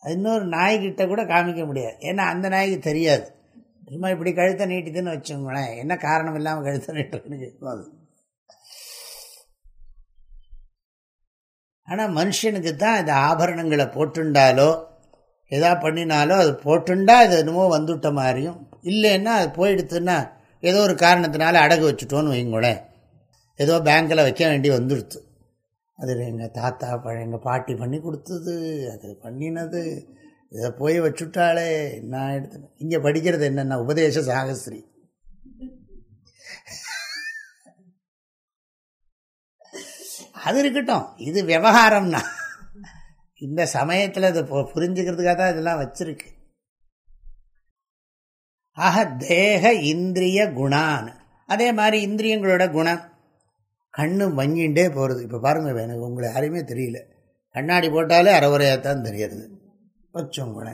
இன்னொரு நாய்கிட்ட கூட காமிக்க முடியாது. ஏன்னா அந்த நாய்க்கு தெரியாது. சும்மா இப்படி கழுத்தை நீட்டிதுன்னு வச்சுங்களேன் என்ன காரணம் இல்லாமல் கழுத்தை நீட்டுறதுன்னு கேட்கும் ஆனால் மனுஷனுக்கு தான் இந்த ஆபரணங்களை போட்டுண்டாலோ எதா பண்ணினாலும் அது போட்டுண்டா அது என்னமோ வந்துவிட்ட மாதிரியும். இல்லைன்னா அது போயிடுத்துன்னா ஏதோ ஒரு காரணத்தினால அடகு வச்சுட்டோன்னு வைங்களேன் ஏதோ பேங்க்கில் வைக்க வேண்டி வந்துடுத்து. அது எங்கள் தாத்தா பழைய எங்கள் பாட்டி பண்ணி கொடுத்தது அது பண்ணினது இதை போய் வச்சுட்டாலே என்ன எடுத்து இங்கே படிக்கிறது என்னென்ன? உபதேச சாகஸ்ரீ. அது இருக்கட்டும். இது விவகாரம்னா. இந்த சமயத்தில் அது புரிஞ்சுக்கிறதுக்காக தான் இதெல்லாம் வச்சிருக்கு. ஆக தேக இந்திரிய குணான். அதே மாதிரி இந்திரியங்களோட குணம். கண்ணு மங்கிண்டே போகிறது இப்போ பாருங்கள் எனக்கு உங்களை யாருமே தெரியல. கண்ணாடி போட்டாலே அறவுரையாக தான் தெரியுது கூட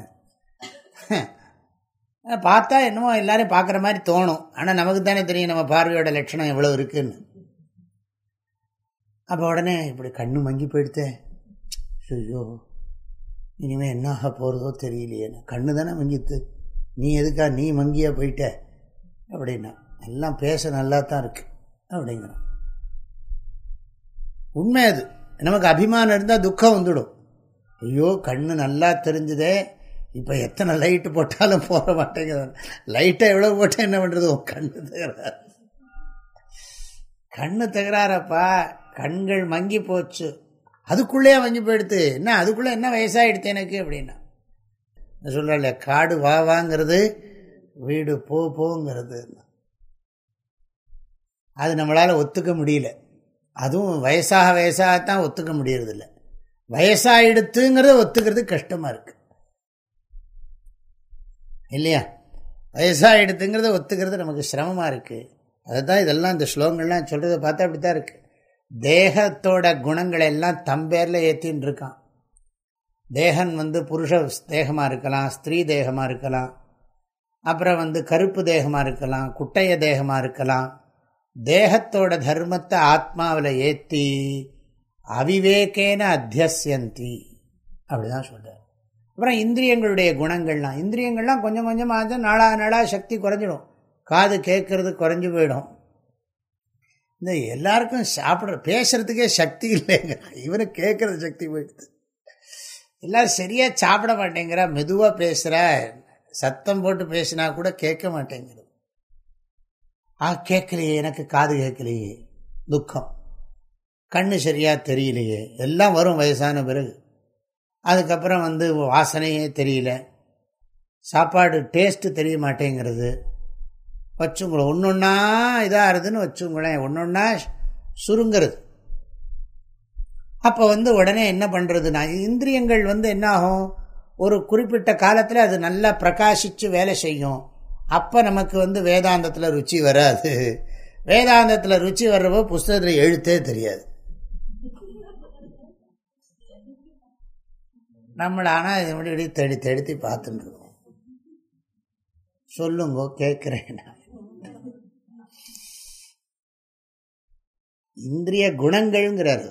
பார்த்தா என்னமோ எல்லாரும் பார்க்குற மாதிரி தோணும். ஆனால் நமக்கு தானே தெரியும் நம்ம பார்வையோட லட்சணம் எவ்வளோ இருக்குன்னு. அப்போ உடனே இப்படி கண்ணு மங்கி போயிடுத்தேன் ஐயோ இனிமேல் என்ன ஆக போகிறதோ தெரியலையே. கண்ணு தானே மங்கித்து. நீ எதுக்கா நீ மங்கியா போயிட்ட? அப்படின்னா எல்லாம் பேச நல்லா தான் இருக்கு அப்படிங்கிறான். உண்மை அது. நமக்கு அபிமானம் இருந்தால் துக்கம் வந்துடும். ஐயோ கண்ணு நல்லா தெரிஞ்சுதே. இப்போ எத்தனை லைட்டு போட்டாலும் போக மாட்டேங்குது லைட்டை எவ்வளோ போட்டால் என்ன பண்ணுறது உன் கண்ணு தகராறு. கண்ணு தகராறப்பா. கண்கள் மங்கி போச்சு. அதுக்குள்ளேயே மங்கி போயிடுத்து என்ன அதுக்குள்ளே என்ன வயசாகிடுது எனக்கு? அப்படின்னா சொல்கிறல காடு வா வாங்கிறது வீடு போ போங்கிறது. அது நம்மளால் ஒத்துக்க முடியல. அதுவும் வயசாக வயசாகத்தான் ஒத்துக்க முடியறதில்ல. வயசாகிடுத்துங்கிறத ஒத்துக்கிறது கஷ்டமாக இருக்குது இல்லையா? வயசாகிடுத்துங்கிறத ஒத்துக்கிறது நமக்கு சிரமமாக இருக்குது அதை தான் இதெல்லாம் இந்த ஸ்லோகங்கள்லாம் சொல்கிறத பார்த்தா அப்படி தான் இருக்குது தேகத்தோட குணங்களை எல்லாம் தம்பேரில் ஏற்றின்னு இருக்கான் தேகன் வந்து புருஷ தேகமாக இருக்கலாம் ஸ்திரீ தேகமாக இருக்கலாம் அப்புறம் வந்து கருப்பு தேகமாக இருக்கலாம் குட்டைய தேகமாக இருக்கலாம். தேகத்தோட தர்மத்தை ஆத்மாவில் ஏற்றி அவிவேகேன அத்தியசியந்தி அப்படிதான் சொல்கிறார் அப்புறம் இந்திரியங்களுடைய குணங்கள்லாம் இந்திரியங்கள்லாம் கொஞ்சம் கொஞ்சமாக நாளாக நாளாக சக்தி குறைஞ்சிடும். காது கேட்கறது குறைஞ்சி போயிடும். இந்த எல்லாருக்கும் சாப்பிட்ற பேசுறதுக்கே சக்தி இல்லைங்க. இவனு கேட்கறது சக்தி போயிடுது. எல்லாம் சரியாக சாப்பிட மாட்டேங்கிறா மெதுவாக பேசுகிற சத்தம் போட்டு பேசினா கூட கேட்க மாட்டேங்கிறது ஆ கேட்கலையே எனக்கு காது கேட்கலையே. துக்கம். கண்ணு சரியாக தெரியலையே. எல்லாம் வரும் வயசான பிறகு. அதுக்கப்புறம் வந்து வாசனையே தெரியல. சாப்பாடு டேஸ்ட்டு தெரிய மாட்டேங்கிறது. வச்சுங்களேன் ஒன்று ஒன்றா இதாக இருதுன்னு வச்சுங்களேன் ஒன்று ஒன்றா சுருங்கிறது. அப்போ வந்து உடனே என்ன பண்ணுறதுனா இந்திரியங்கள் வந்து என்னாகும்? ஒரு குறிப்பிட்ட காலத்தில் அது நல்லா பிரகாசித்து வேலை செய்யும். அப்போ நமக்கு வந்து வேதாந்தத்தில் ருச்சி வராது. வேதாந்தத்தில் ருச்சி வர்றப்போ புஸ்தகத்தில் எழுத்தே தெரியாது. நம்மளை ஆனால் இது இப்படி தேடி தேடி பார்த்துட்டுருக்கோம் சொல்லுங்க கேட்குறேன் இந்திரிய குணங்கள்ங்கிறார்.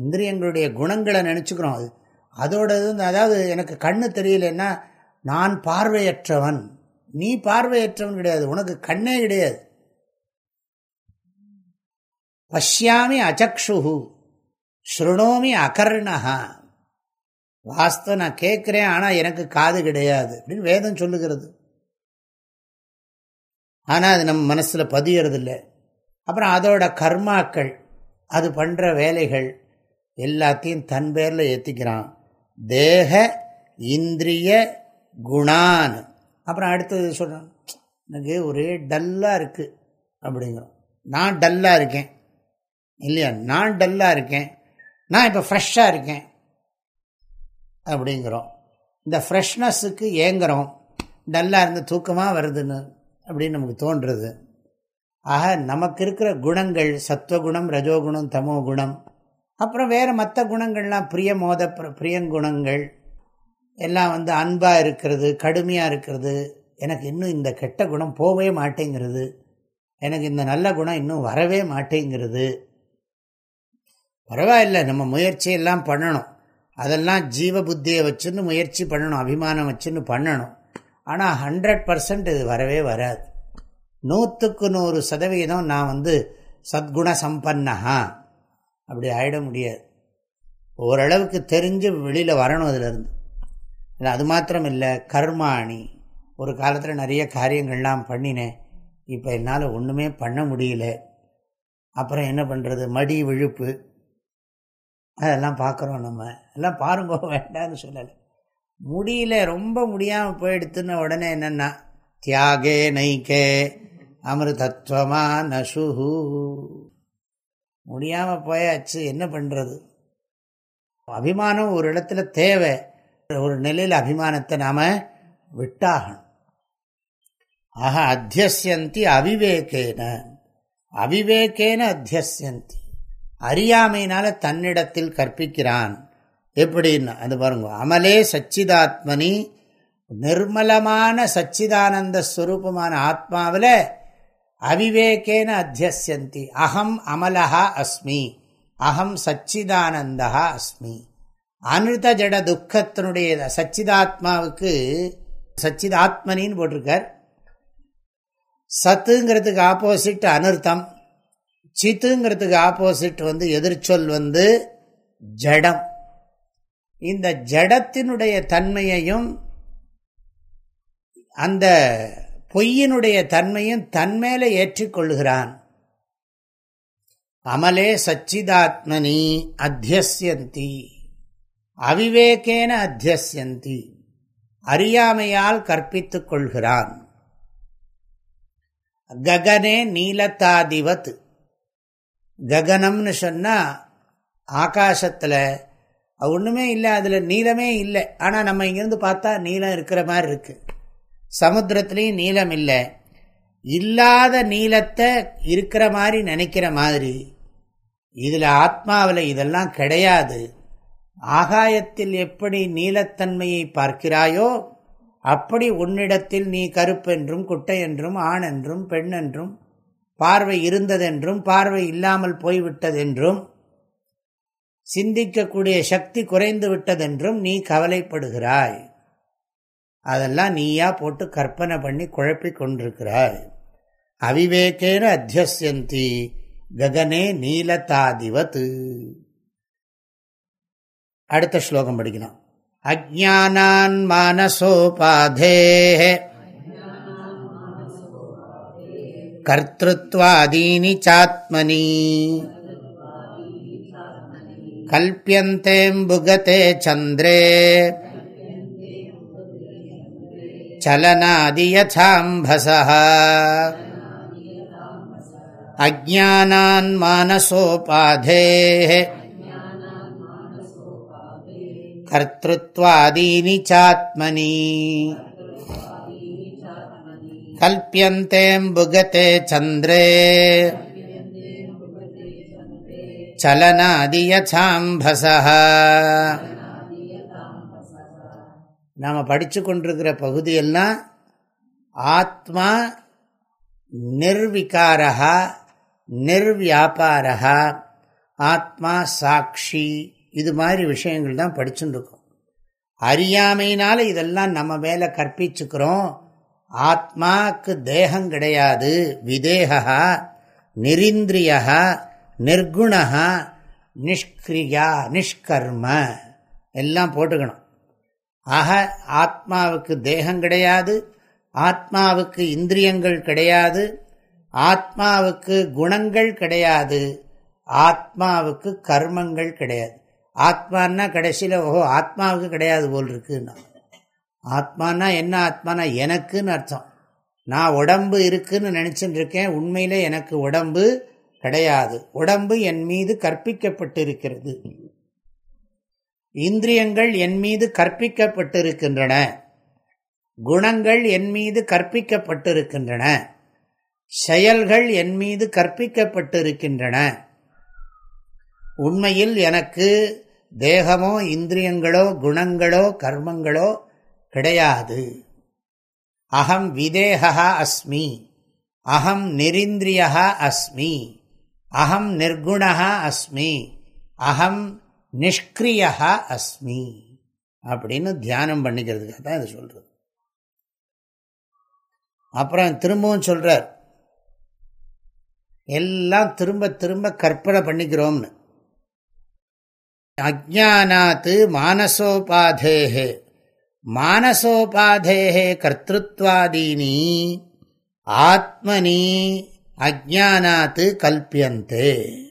இந்திரியங்களுடைய குணங்களை நினச்சிக்கிறோம். அது அதோடது அதாவது எனக்கு கண்ணு தெரியலன்னா நான் பார்வையற்றவன். நீ பார்வையற்றவன் கிடையாது. உனக்கு கண்ணே கிடையாது. பஷ்யாமி அச்சக்ஷு ஸ்ருணோமி அகர்ணஹா. வாஸ்தவ நான் கேட்குறேன் ஆனால் எனக்கு காது கிடையாது அப்படின்னு வேதம் சொல்லுகிறது. ஆனால் அது நம்ம மனசில் பதியறதில்லை. அப்புறம் அதோட கர்மாக்கள் அது பண்ணுற வேலைகள் எல்லாத்தையும் தன் பேரில் ஏற்றிக்கிறான் தேக இந்திரிய குணான். அப்புறம் அடுத்தது சொல்கிறான் எனக்கு ஒரே டல்லாக இருக்குது அப்படிங்கிறோம் நான் டல்லாக இருக்கேன். இல்லையா? நான் டல்லாக இருக்கேன். நான் இப்போ ஃப்ரெஷ்ஷாக இருக்கேன். அப்படிங்கிறோம். இந்த ஃப்ரெஷ்னஸுக்கு ஏங்குறோம். டல்லாக இருந்து தூக்கமாக வருதுன்னு அப்படின்னு நமக்கு தோன்றுறது. ஆக நமக்கு இருக்கிற குணங்கள் சத்வகுணம் ரஜோகுணம் தமோ குணம் அப்புறம் வேறு மற்ற குணங்கள்லாம் பிரிய மோத பிரியங்குணங்கள். எல்லாம் வந்து அன்பாக இருக்கிறது கடுமையாக இருக்கிறது. எனக்கு இன்னும் இந்த கெட்ட குணம் போகவே மாட்டேங்கிறது. எனக்கு இந்த நல்ல குணம் இன்னும் வரவே மாட்டேங்கிறது. பரவாயில்ல நம்ம முயற்சியெல்லாம் பண்ணணும். அதெல்லாம் ஜீவ புத்தியை வச்சுன்னு முயற்சி பண்ணணும் அபிமானம் வச்சுன்னு பண்ணணும். ஆனால் ஹண்ட்ரட் பர்சன்ட் இது வரவே வராது. நூற்றுக்கு நூறு சதவீதம் நான் வந்து சத்குண சம்பன்னஹா அப்படி ஆகிட முடியாது. ஓரளவுக்கு தெரிஞ்சு வெளியில் வரணும் அதிலிருந்து. இல்லை அது மாத்திரம் இல்லை கர்மாணி. ஒரு காலத்தில் நிறைய காரியங்கள்லாம் பண்ணினேன். இப்போ என்னால் ஒன்றுமே பண்ண முடியல. அப்புறம் என்ன பண்ணுறது மடி விழுப்பு. அதெல்லாம் பார்க்குறோம் நம்ம. எல்லாம் பாருங்க வேண்டாம்னு சொல்லலை. முடியல ரொம்ப முடியாமல் போயிடுத்துன்னு உடனே என்னென்னா தியாகே நைக்கே அமிர்தத்வமா நசுஹூ முடியாமல் போயாச்சு என்ன பண்ணுறது அபிமானம் ஒரு இடத்துல தேவை. ஒரு நிலையில் அபிமானத்தை நாம் விட்டாகணும். ஆஹா அத்தியசியந்தி அவிவேகேன. அவிவேகேன அத்தியசியந்தி அறியாமையினால தன்னிடத்தில் கற்பிக்கிறான். எப்படின்னு அது பாருங்க அமலே சச்சிதாத்மனி நிர்மலமான சச்சிதானந்த ஸ்வரூபமான ஆத்மாவில் அவிவேகேன அத்தியசந்தி அகம் அமலஹா அஸ்மி. அகம் சச்சிதானந்தா அஸ்மி. அனுத ஜட துக்கத்தினுடைய சச்சிதாத்மாவுக்கு சச்சிதாத்மனின்னு போட்டிருக்கார். சத்துங்கிறதுக்கு ஆப்போசிட் அனர்த்தம். சித்துங்கிறதுக்கு ஆப்போசிட் வந்து எதிர்ச்சொல் வந்து ஜடம். இந்த ஜடத்தினுடைய தன்மையையும் அந்த பொய்யினுடைய தன்மையும் தன்மேல ஏற்றிக்கொள்கிறான் அமலே சச்சிதாத்மனி அத்தியசியந்தி அவிவேகேன அத்தியசியந்தி அறியாமையால் கற்பித்துக் கொள்கிறான். ககனே நீலத்தாதிவத் ககனம்னு சொன்னால் ஆகாசத்தில் ஒன்றுமே இல்லை அதில் நீளமே இல்லை. ஆனால் நம்ம இங்கேருந்து பார்த்தா நீளம் இருக்கிற மாதிரி இருக்குது சமுத்திரத்துலேயும் நீளம் இல்லை. இல்லாத நீளத்தை இருக்கிற மாதிரி நினைக்கிற மாதிரி. இதில் ஆத்மாவில் இதெல்லாம் கிடையாது. ஆகாயத்தில் எப்படி நீலத்தன்மையை பார்க்கிறாயோ அப்படி உன்னிடத்தில் நீ கருப்பென்றும் குட்டை என்றும் ஆண் என்றும் பெண் என்றும் பார்வை இருந்ததென்றும் பார்வை இல்லாமல் போய்விட்டதென்றும் சிந்திக்கக்கூடிய சக்தி குறைந்து விட்டதென்றும் நீ கவலைப்படுகிறாய். அதெல்லாம் நீயா போட்டு கற்பனை பண்ணி குழப்பி கொண்டிருக்கிறாய். அவிவேகேன அத்தியசந்தி ககனே நீலதாதிவத். அடுத்த ஸ்லோகம் படிக்கணும். அஜானான் மானசோபாதே. கர்த்தத்வாதீனி சாத்மனி. கல்பியந்தேம்புகதே சந்திரே. चलनादियथाम्भसः अज्ञानान् मानसोपाधेः कर्तृत्वादीनि चात्मनि कल्प्यन्तेऽम्बुगते चन्द्रे चलनादियथाम्भसः நாம் படித்து கொண்டிருக்கிற பகுதியெல்லாம் ஆத்மா நிர்விகாரா நிர்வியாபாரா ஆத்மா சாட்சி இது மாதிரி விஷயங்கள் தான் படிச்சுருக்கோம் அறியாமையினால இதெல்லாம் நம்ம மேலே கற்பிச்சுக்கிறோம். ஆத்மாக்கு தேகம் கிடையாது விதேகா நிரிந்திரியா நிர்குணா நிஷ்கிரியா நிஷ்கர்ம எல்லாம் போட்டுக்கணும். ஆக ஆத்மாவுக்கு தேகம் கிடையாது ஆத்மாவுக்கு இந்திரியங்கள் கிடையாது ஆத்மாவுக்கு குணங்கள் கிடையாது ஆத்மாவுக்கு கர்மங்கள் கிடையாது. ஆத்மானா கடைசியில் ஓஹோ ஆத்மாவுக்கு கிடையாது போல் இருக்குன்னா. ஆத்மானா என்ன ஆத்மானா எனக்குன்னு அர்த்தம். நான் உடம்பு இருக்குன்னு நினச்சிட்டு இருக்கேன் உண்மையில் எனக்கு உடம்பு கிடையாது. உடம்பு என் மீது கற்பிக்கப்பட்டிருக்கிறது. இந்திரியங்கள் என் மீது கற்பிக்கப்பட்டிருக்கின்றன. குணங்கள் என் மீது கற்பிக்கப்பட்டிருக்கின்றன. செயல்கள் என் மீது கற்பிக்கப்பட்டிருக்கின்றன. உண்மையில் எனக்கு தேகமோ இந்திரியங்களோ குணங்களோ கர்மங்களோ கிடையாது. அகம் விதேகா அஸ்மி. அகம் நிரிந்திரியா அஸ்மி. அகம் நிர்குணா அஸ்மி. அகம் நிஷ்கிரியா அஸ்மி. அப்படின்னு தியானம் பண்ணிக்கிறதுக்காக தான் இதை சொல்றது. அப்புறம் திரும்பவும் சொல்றார் எல்லாம் திரும்ப திரும்ப கற்பனை பண்ணிக்கிறோம்னு. அஜானாத்து மானசோபாதேகே மானசோபாதேகே கர்த்தத்வாதீனி. ஆத்மனி அஜானாத்து கல்பியந்தே.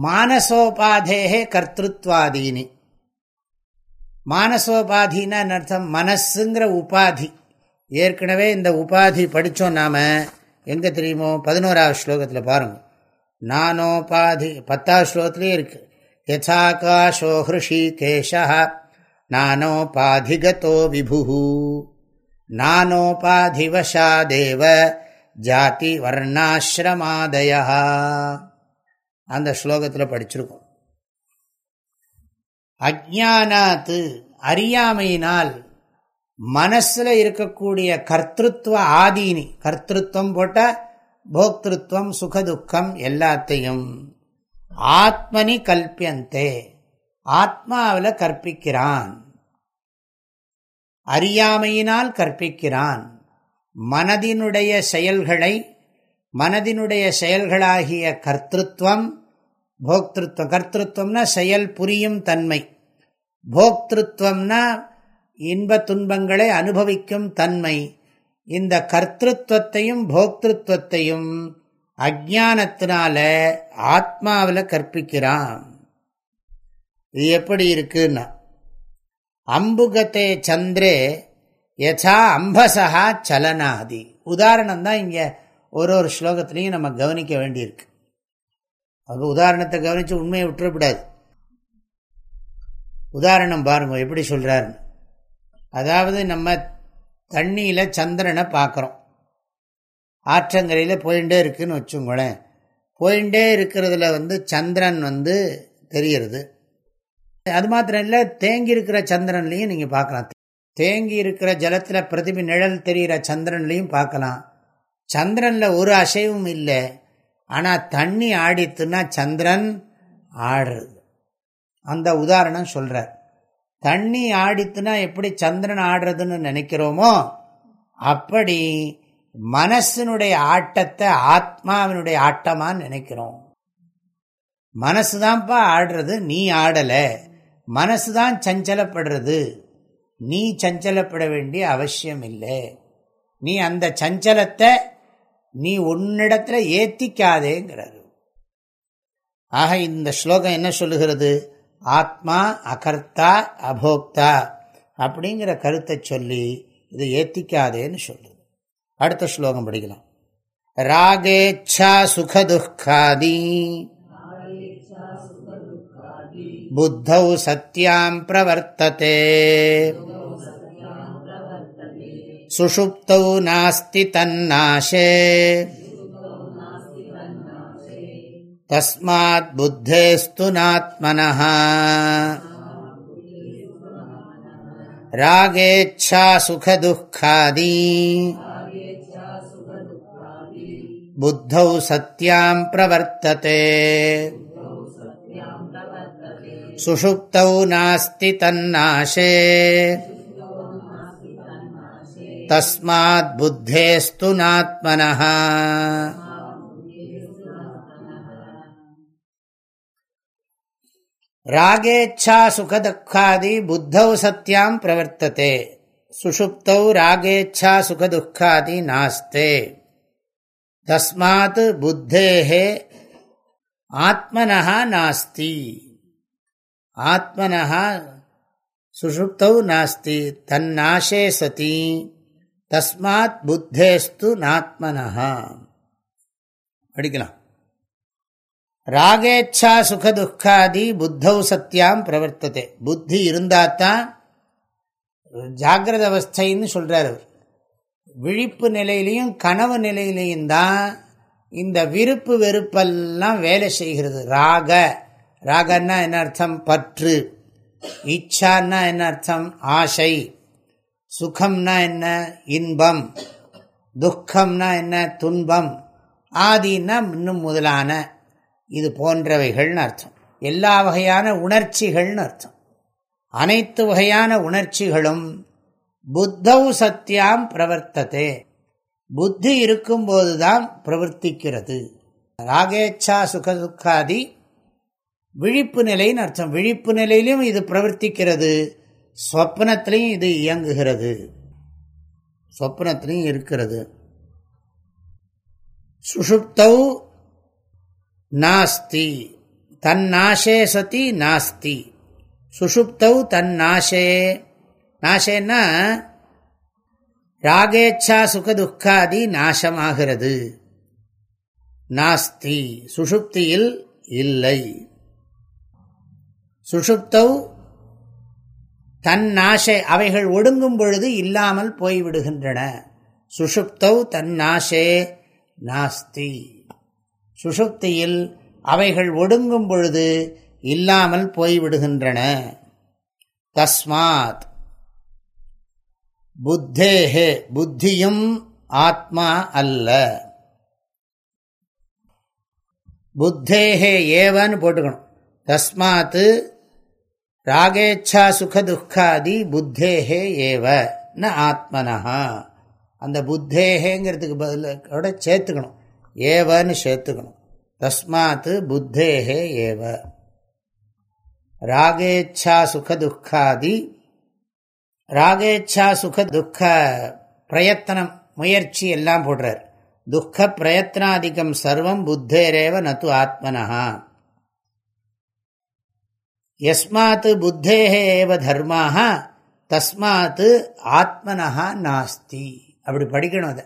மானசோபாதேகே கர்த்தத்வாதீனி. மானசோபாதின்னா அர்த்தம்? மனசுங்கிற உபாதி. ஏற்கனவே இந்த உபாதி படித்தோம் நாம். எங்கே தெரியுமோ? பதினோராவது ஸ்லோகத்தில் பாருங்க. நானோபாதி பத்தாவது ஸ்லோகத்திலே இருக்கு. யசாகாஷோ ஹிருஷி கேஷா நானோபாதிகதோ விபு நானோபாதிவசா தேவ ஜாதி வர்ணாசிரமாதயா அந்த ஸ்லோகத்தில் படிச்சிருக்கோம். அஜானாத்து அறியாமையினால் மனசில் இருக்கக்கூடிய கர்த்தத்துவ ஆதீனி கர்த்தத்துவம் போட்ட போக்திருத்துவம் சுகதுக்கம் எல்லாத்தையும் ஆத்மனி கல்பியந்தே ஆத்மாவில் கற்பிக்கிறான். அறியாமையினால் கற்பிக்கிறான். மனதினுடைய செயல்களை மனதினுடைய செயல்களாகிய கர்த்தத்துவம் போக்திருத்தம் கர்த்திருவம்னா செயல் புரியும் தன்மை. போக்திருத்வம்னா இன்ப துன்பங்களை அனுபவிக்கும் தன்மை. இந்த கர்த்திருவத்தையும் போக்திருத்வத்தையும் அஜானத்தினால ஆத்மாவில் கற்பிக்கிறான். இது எப்படி இருக்குன்னா அம்புகத்தே சந்திரே யசா அம்பசா சலனாதி. உதாரணம் தான் இங்கே ஒரு ஒரு ஸ்லோகத்திலையும் நம்ம கவனிக்க வேண்டியிருக்கு. அப்போ உதாரணத்தை கவனித்து உண்மையை விட்டுறக்கூடாது. உதாரணம் பாருங்க எப்படி சொல்கிறாருன்னு அதாவது நம்ம தண்ணியில் சந்திரனை பார்க்குறோம். ஆற்றங்கரையில் போயிட்டே இருக்குதுன்னு வச்சுங்களேன் போயிட்டே இருக்கிறதுல வந்து சந்திரன் வந்து தெரிகிறது. அது மாத்திரம் இல்லை தேங்கி இருக்கிற சந்திரன்லையும் நீங்கள் பார்க்கலாம். தேங்கி இருக்கிற ஜலத்தில் பிரதிபி நிழல் தெரிகிற சந்திரன்லையும் பார்க்கலாம். சந்திரனில் ஒரு அசைவும் இல்லை. ஆனால் தண்ணி ஆடித்துன்னா சந்திரன் ஆடுறது. அந்த உதாரணம் சொல்கிறார் தண்ணி ஆடித்துனா எப்படி சந்திரன் ஆடுறதுன்னு நினைக்கிறோமோ அப்படி மனசினுடைய ஆட்டத்தை ஆத்மாவினுடைய ஆட்டமாக நினைக்கிறோம். மனசு தான்ப்பா ஆடுறது நீ ஆடலை. மனசு தான் சஞ்சலப்படுறது. நீ சஞ்சலப்பட வேண்டிய அவசியம் இல்லை. நீ அந்த சஞ்சலத்தை நீ உன்னிடத்துல ஏத்திக்காதேங்கிறது. ஆக இந்த ஸ்லோகம் என்ன சொல்லுகிறது? ஆத்மா அகர்த்தா அபோக்தா அப்படிங்கிற கருத்தை சொல்லி இதை ஏத்திக்காதேன்னு சொல்லுது. அடுத்த ஸ்லோகம் படிக்கலாம். ராகேச்சா சுகதுக்காதி. புத்தௌ சத்யாம் பிரவர்த்ததே. சுஷுப்தௌ நாஸ்தி தன்னாசே தஸ்மாத் புத்தேஸ்து நாத்மனः ராகேச்சா சுகதுःखादी புத்தௌ சத்யாம் பிரவர்த்ததே சுஷுப்தௌ நாஸ்தி தன்னாசே தஸ்மாத் புத்தேஸ்து நாத்மனः ராகேச்சா சுகதுக்காதி புத்தௌ சத்தியாம் பிரவர்த்ததே சுஷுப்தௌ ராகேச்சா சுகதுக்காதி நாஸ்தே தஸ்மாத் புத்தேகே ஆத்மனஹா நாஸ்தி ஆத்மனஹா சுஷுப்தௌ நாஸ்தி தன்னாசே சதி தஸ்மாத் புத்தேஸ்து நாத்மனஹா. படிக்கலாம். ராகேச்சா சுகதுக்காதி புத்தௌ சத்தியாம் பிரவர்த்ததே. புத்தி இருந்தாத்தான் ஜாகிரத அவஸ்தைன்னு சொல்கிறார் அவர். விழிப்பு நிலையிலையும் கனவு நிலையிலையும் தான் இந்த விருப்பு வெறுப்பெல்லாம் வேலை செய்கிறது. ராக. ராகன்னா என்ன அர்த்தம்? பற்று. இச்சான்னா என்ன அர்த்தம்? ஆசை. சுகம்னா என்ன? இன்பம். துக்கம்னா என்ன? துன்பம். ஆதின்னா இன்னும் முதலான. இது போன்றவைகள்னு அர்த்தம். எல்லா வகையான உணர்ச்சிகள்னு அர்த்தம். அனைத்து வகையான உணர்ச்சிகளும் புத்தௌ சத்தியாம் பிரவர்த்ததே. புத்தி இருக்கும்போது தான் பிரவர்த்திக்கிறது. ராகேச்சா சுகதுக்காதி விழிப்பு நிலைன்னு அர்த்தம். விழிப்பு நிலையிலும் இது பிரவர்த்திக்கிறது. ஸ்வப்னத்திலையும் இது இயங்குகிறது. ஸ்வப்னத்திலையும் இருக்கிறது. சுஷுப்தௌ நாஸ்தி தன்னாசே சதி நாஸ்தி. சுஷுப்தௌ தன்னாசே நாசேன்னா ராகேச்சா சுகதுக்காதி நாசமாகிறது. நாஸ்தி சுஷுப்தியில் இல்லை. சுஷுப்தௌ தன் தன்னாசை அவைகள் ஒடுங்கும் பொழுது இல்லாமல் போய்விடுகின்றன. சுஷுப்தௌ தன்னாசே நாஸ்தி. சுஷுப்தியில் அவைகள் ஒடுங்கும் பொழுது இல்லாமல் போய்விடுகின்றன. தஸ்மாத். புத்தேஹே புத்தியும் ஆத்மா அல்ல. புத்தேஹே ஏவன்னு போட்டுக்கணும். தஸ்மாத் ராகேச்சா சுகதுக்காதி புத்தேகே ஏவ ந ஆத்மனஹா. அந்த புத்தேகேங்கிறதுக்கு பதில் சேர்த்துக்கணும். ஏவன்னு சேர்த்துக்கணும். தஸ்மாத் புத்தேகே ஏவ. ராகேச்சா சுகதுக்காதி ராகேச்சா சுக துக்க பிரயத்தனம் முயற்சி எல்லாம் போடுறார். துக்க பிரயத்னாதிக்கம் சர்வம் புத்தேரேவ நத்து ஆத்மனஹா. எஸ்மாத் புத்தேகே ஏவ தர்மாக தஸ்மாத் ஆத்மனஹா நாஸ்தி அப்படி படிக்கணும் அதை.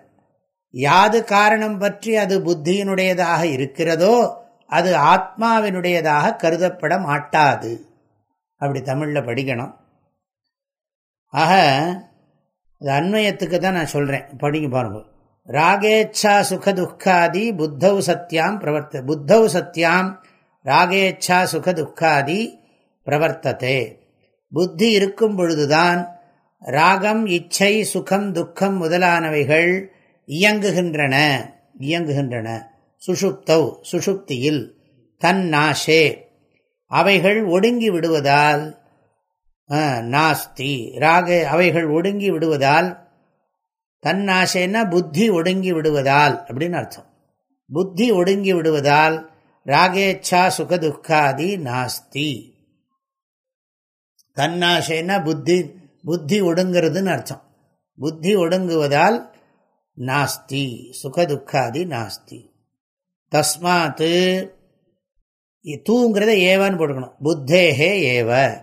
யாது காரணம் பற்றி அது புத்தியினுடையதாக இருக்கிறதோ அது ஆத்மாவினுடையதாக கருதப்பட மாட்டாது. அப்படி தமிழில் படிக்கணும். ஆக அது அன்வயத்துக்கு தான் நான் சொல்கிறேன் படிக்க பாருங்க. ராகேச்சா சுகதுக்காதி புத்தௌ சத்தியாம் பிரவர்த்த புத்தௌ சத்தியாம் ராகேச்சா சுகதுக்காதி பிரவர்த்ததே. புத்தி இருக்கும் பொழுதுதான் ராகம் இச்சை சுகம் துக்கம் முதலானவைகள் இயங்குகின்றன. இயங்குகின்றன. சுஷுப்தௌ சுஷுப்தியில். தன் நாஷே அவைகள் ஒடுங்கி விடுவதால் நாஸ்தி. ராக அவைகள் ஒடுங்கி விடுவதால் தன்னாசைன்னா புத்தி ஒடுங்கி விடுவதால் அப்படின்னு அர்த்தம். புத்தி ஒடுங்கி விடுவதால் ராகேச்சா சுகதுக்காதி நாஸ்தி. தன்னாசைன்னா புத்தி புத்தி ஒடுங்கிறதுன்னு அர்த்தம். புத்தி ஒடுங்குவதால் நாஸ்தி சுகதுக்காதி நாஸ்தி. தஸ்மாத் தூங்கிறத ஏவன்னு போட்டுக்கணும். புத்தேகே ஏவ.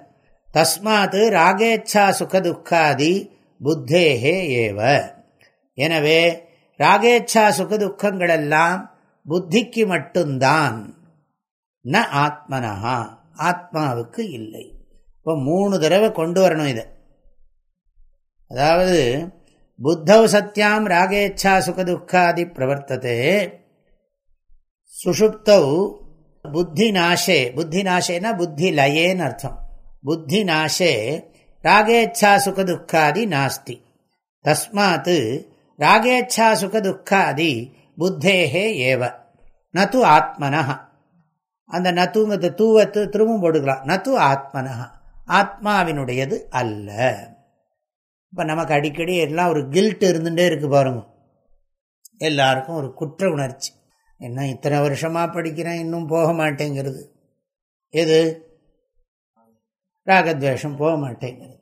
தஸ்மாத் ராகேச்சா சுகதுக்காதி புத்தேகே ஏவ. எனவே ராகேச்சா சுகதுக்கங்களெல்லாம் புத்திக்கு மட்டும்தான். ந ஆத்மனஹா ஆத்மாவுக்கு இல்லை. இப்போ மூணு தடவை கொண்டு வரணும் இதை அதாவது புத்தவ் சத்தியாம் ராகேச்சா சுகதுக்காதி பிரவர்த்ததே சுஷுப்தௌ புத்தி நாசே புத்தி நாசேனா புத்தி லயேன்னு அர்த்தம் புத்தி நாசே ராகேச்சா சுகதுக்காதி நாஸ்தி தஸ்மாத் ராகேச்சா சுகதுக்காதி புத்தேகே ஏவ நது ஆத்மனா அந்த நத்துங்கிறது தூவத்து திரும்பவும் போட்டுக்கலாம் நத்து ஆத்மனா ஆத்மாவினுடையது அல்ல. இப்போ நமக்கு அடிக்கடி எல்லாம் ஒரு கில்ட் இருந்துகிட்டே இருக்கு பாருங்க. எல்லாருக்கும் ஒரு குற்ற உணர்ச்சி. என்ன இத்தனை வருஷமாக படிக்கிறேன் இன்னும் போக மாட்டேங்கிறது. எது? ராகத்வேஷம் போக மாட்டேங்கிறது.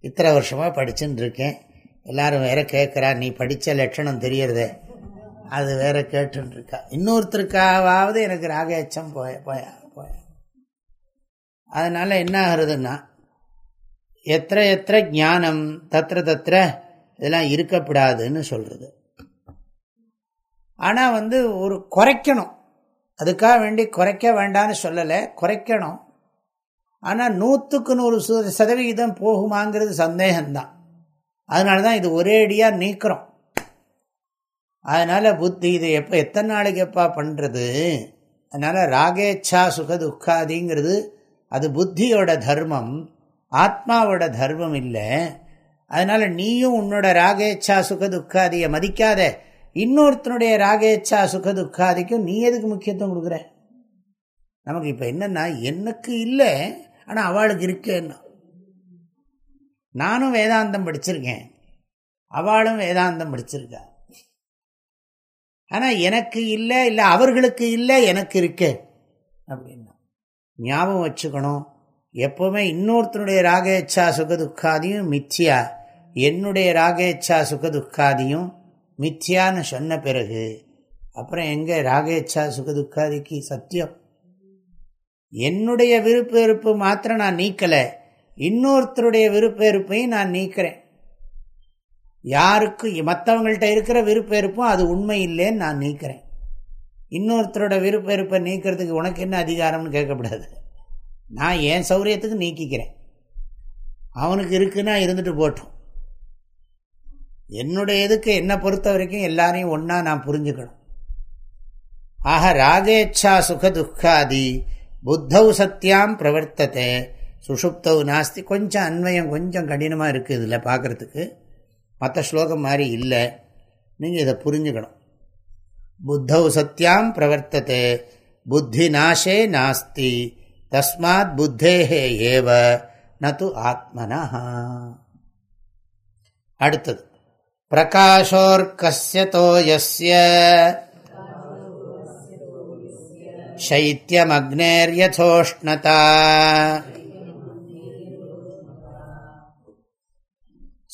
இத்தனை வருஷமாக படிச்சுன்னு இருக்கேன். எல்லாரும் வேற கேட்குறா நீ படித்த லட்சணம் தெரியறதே. அது வேற கேட்டுருக்கா இன்னொருத்தருக்காவது எனக்கு ராகேச்சம் போய போய போய அதனால் என்ன ஆகுறதுன்னா எத்த எத்த ஞானம் தத்திர தத்திர இதெல்லாம் இருக்கப்படாதுன்னு சொல்கிறது ஆனால் வந்து ஒரு குறைக்கணும். அதுக்காக வேண்டி குறைக்க வேண்டாம்னு சொல்லலை குறைக்கணும். ஆனால் நூற்றுக்கு நூறு சதவிகிதம் போகுமாங்கிறது சந்தேகம்தான். அதனால தான் இது ஒரேடியாக நீக்கிறோம். அதனால் புத்தி இது எப்போ எத்தனை நாளைக்கு எப்பா பண்ணுறது அதனால் ராகேச்சா சுக துக்காதிங்கிறது அது புத்தியோட தர்மம் ஆத்மாவோட தர்மம் இல்லை. அதனால் நீயும் உன்னோட ராகேச்சா சுகதுக்காதியை மதிக்காத. இன்னொருத்தனுடைய ராகேச்சா சுக துக்காதிக்கும் நீ எதுக்கு முக்கியத்துவம் கொடுக்குற? நமக்கு இப்போ என்னென்னா எனக்கு இல்லை ஆனால் அவளுக்கு இருக்கேன்னா. நானும் வேதாந்தம் படிச்சிருக்கேன். அவளும் வேதாந்தம் படிச்சிருக்கா. ஆனால் எனக்கு இல்லை இல்லை அவர்களுக்கு இல்லை எனக்கு இருக்கு. அப்படின்னு. ஞாபகம் வச்சுக்கணும். எப்பவுமே இன்னொருத்தனுடைய ராகேச்சா சுகதுக்காதியும் மித்யா. என்னுடைய ராகேச்சா சுகதுக்காதியும் மித்யான்னு சொன்ன பிறகு அப்புறம் எங்கே ராகேச்சா சுகதுக்காதிக்கு சத்தியம்? என்னுடைய விருப்ப வெறுப்பு மாத்திரம் நான் நீக்கலை. இன்னொருத்தருடைய விருப்ப வெறுப்பையும் நான் நீக்கிறேன். யாருக்கு மற்றவங்கள்ட்ட இருக்கிற விருப்ப வெறுப்பும் அது உண்மை இல்லைன்னு நான் நீக்கிறேன். இன்னொருத்தரோட விருப்ப வெறுப்பை நீக்கிறதுக்கு உனக்கு என்ன அதிகாரம்னு கேட்கக்கூடாது நான் என் சௌரியத்துக்கு நீக்கிக்கிறேன். அவனுக்கு இருக்குன்னா இருந்துட்டு போட்டோம். என்னுடைய இதுக்கு என்னை பொறுத்த வரைக்கும் எல்லாரையும் ஒன்றா நான் புரிஞ்சுக்கணும். ஆக ராகேச்சா சுக துக்காதி புத்தௌ சத்தியாம் பிரவர்த்தத்தை சுஷுப்தௌ நாஸ்தி. கொஞ்சம் அன்வயம் கொஞ்சம் கடினமாக இருக்குது இதில் பார்க்குறதுக்கு மற்ற ஸ்லோகம் மாதிரி இல்லை. நீங்கள் இதை புரிஞ்சுக்கணும். புத்தௌ சத்தியாம் பிரவர்த்ததே. புத்தி நாசே நாஸ்தி. தஸ்மாத் புத்தேகே ஏவ. நது ஆத்மனா அடுத்தது. பிரகாஷோர்கஸ்யதோயஸ்ய சைத்தியமக்னேர்யதோஷ்ணதா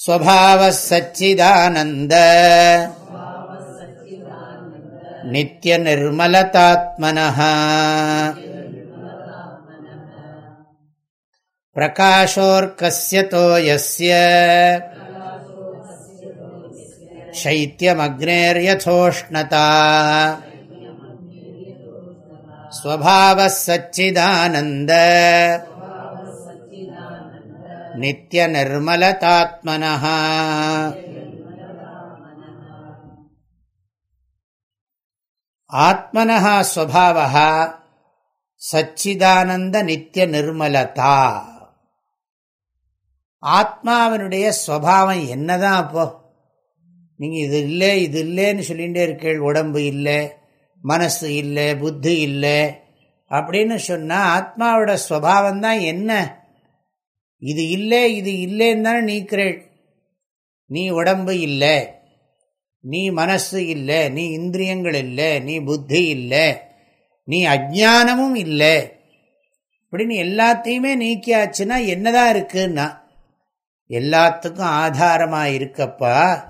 ஸ்வபாவ சச்சிதானந்த. नित्यनिर्मलतात्मनः प्रकाशोऽर्कस्य तो यस्य शैत्यमग्नेर्यथोष्णता स्वभावः सच्चिदानन्द नित्यनिर्मलतात्मनः ஆத்மனஹா ஸ்வபாவா சச்சிதானந்த நித்திய நிர்மலதா. ஆத்மாவனுடைய ஸ்வபாவம் என்னதான் அப்போ? நீங்கள் இது இல்லை இது இல்லைன்னு சொல்லிகிட்டே இருக்கேள் உடம்பு இல்லை மனசு இல்லை புத்தி இல்லை அப்படின்னு சொன்னால் ஆத்மாவோட ஸ்வபாவம் என்ன? இது இல்லை இது இல்லைன்னு தானே நீக்கிறேள் நீ உடம்பு இல்லை. நீ மனசு இல்லை நீ இந்திரியங்கள் இல்லை நீ புத்தி இல்லை நீ அஜானமும் இல்லை. இப்படின்னு எல்லாத்தையுமே நீக்கியாச்சுன்னா என்னதான் இருக்குன்னா எல்லாத்துக்கும் ஆதாரமாக இருக்கப்பா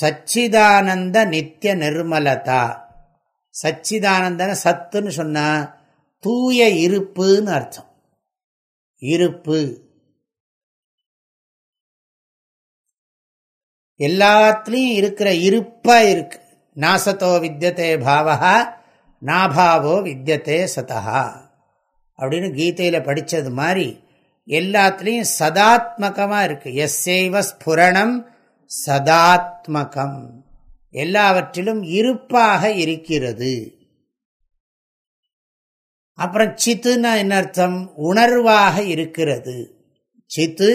சச்சிதானந்த நித்திய நிர்மலதா. சச்சிதானந்தன சத்துன்னு சொன்னா தூய இருப்புன்னு அர்த்தம். இருப்பு. எல்லாத்துலேயும் இருக்கிற இருப்பாக இருக்கு. நாசத்தோ வித்தியதே பாவா நாபாவோ வித்தியதே சதா அப்படின்னு கீதையில் படித்தது மாதிரி எல்லாத்துலேயும் சதாத்மகமாக இருக்கு. எஸ்ஸைவ ஸ்புரணம் சதாத்மகம். எல்லாவற்றிலும் இருப்பாக இருக்கிறது. அப்புறம் சித்துன்னா என்ன அர்த்தம்? உணர்வாக இருக்கிறது. சித்து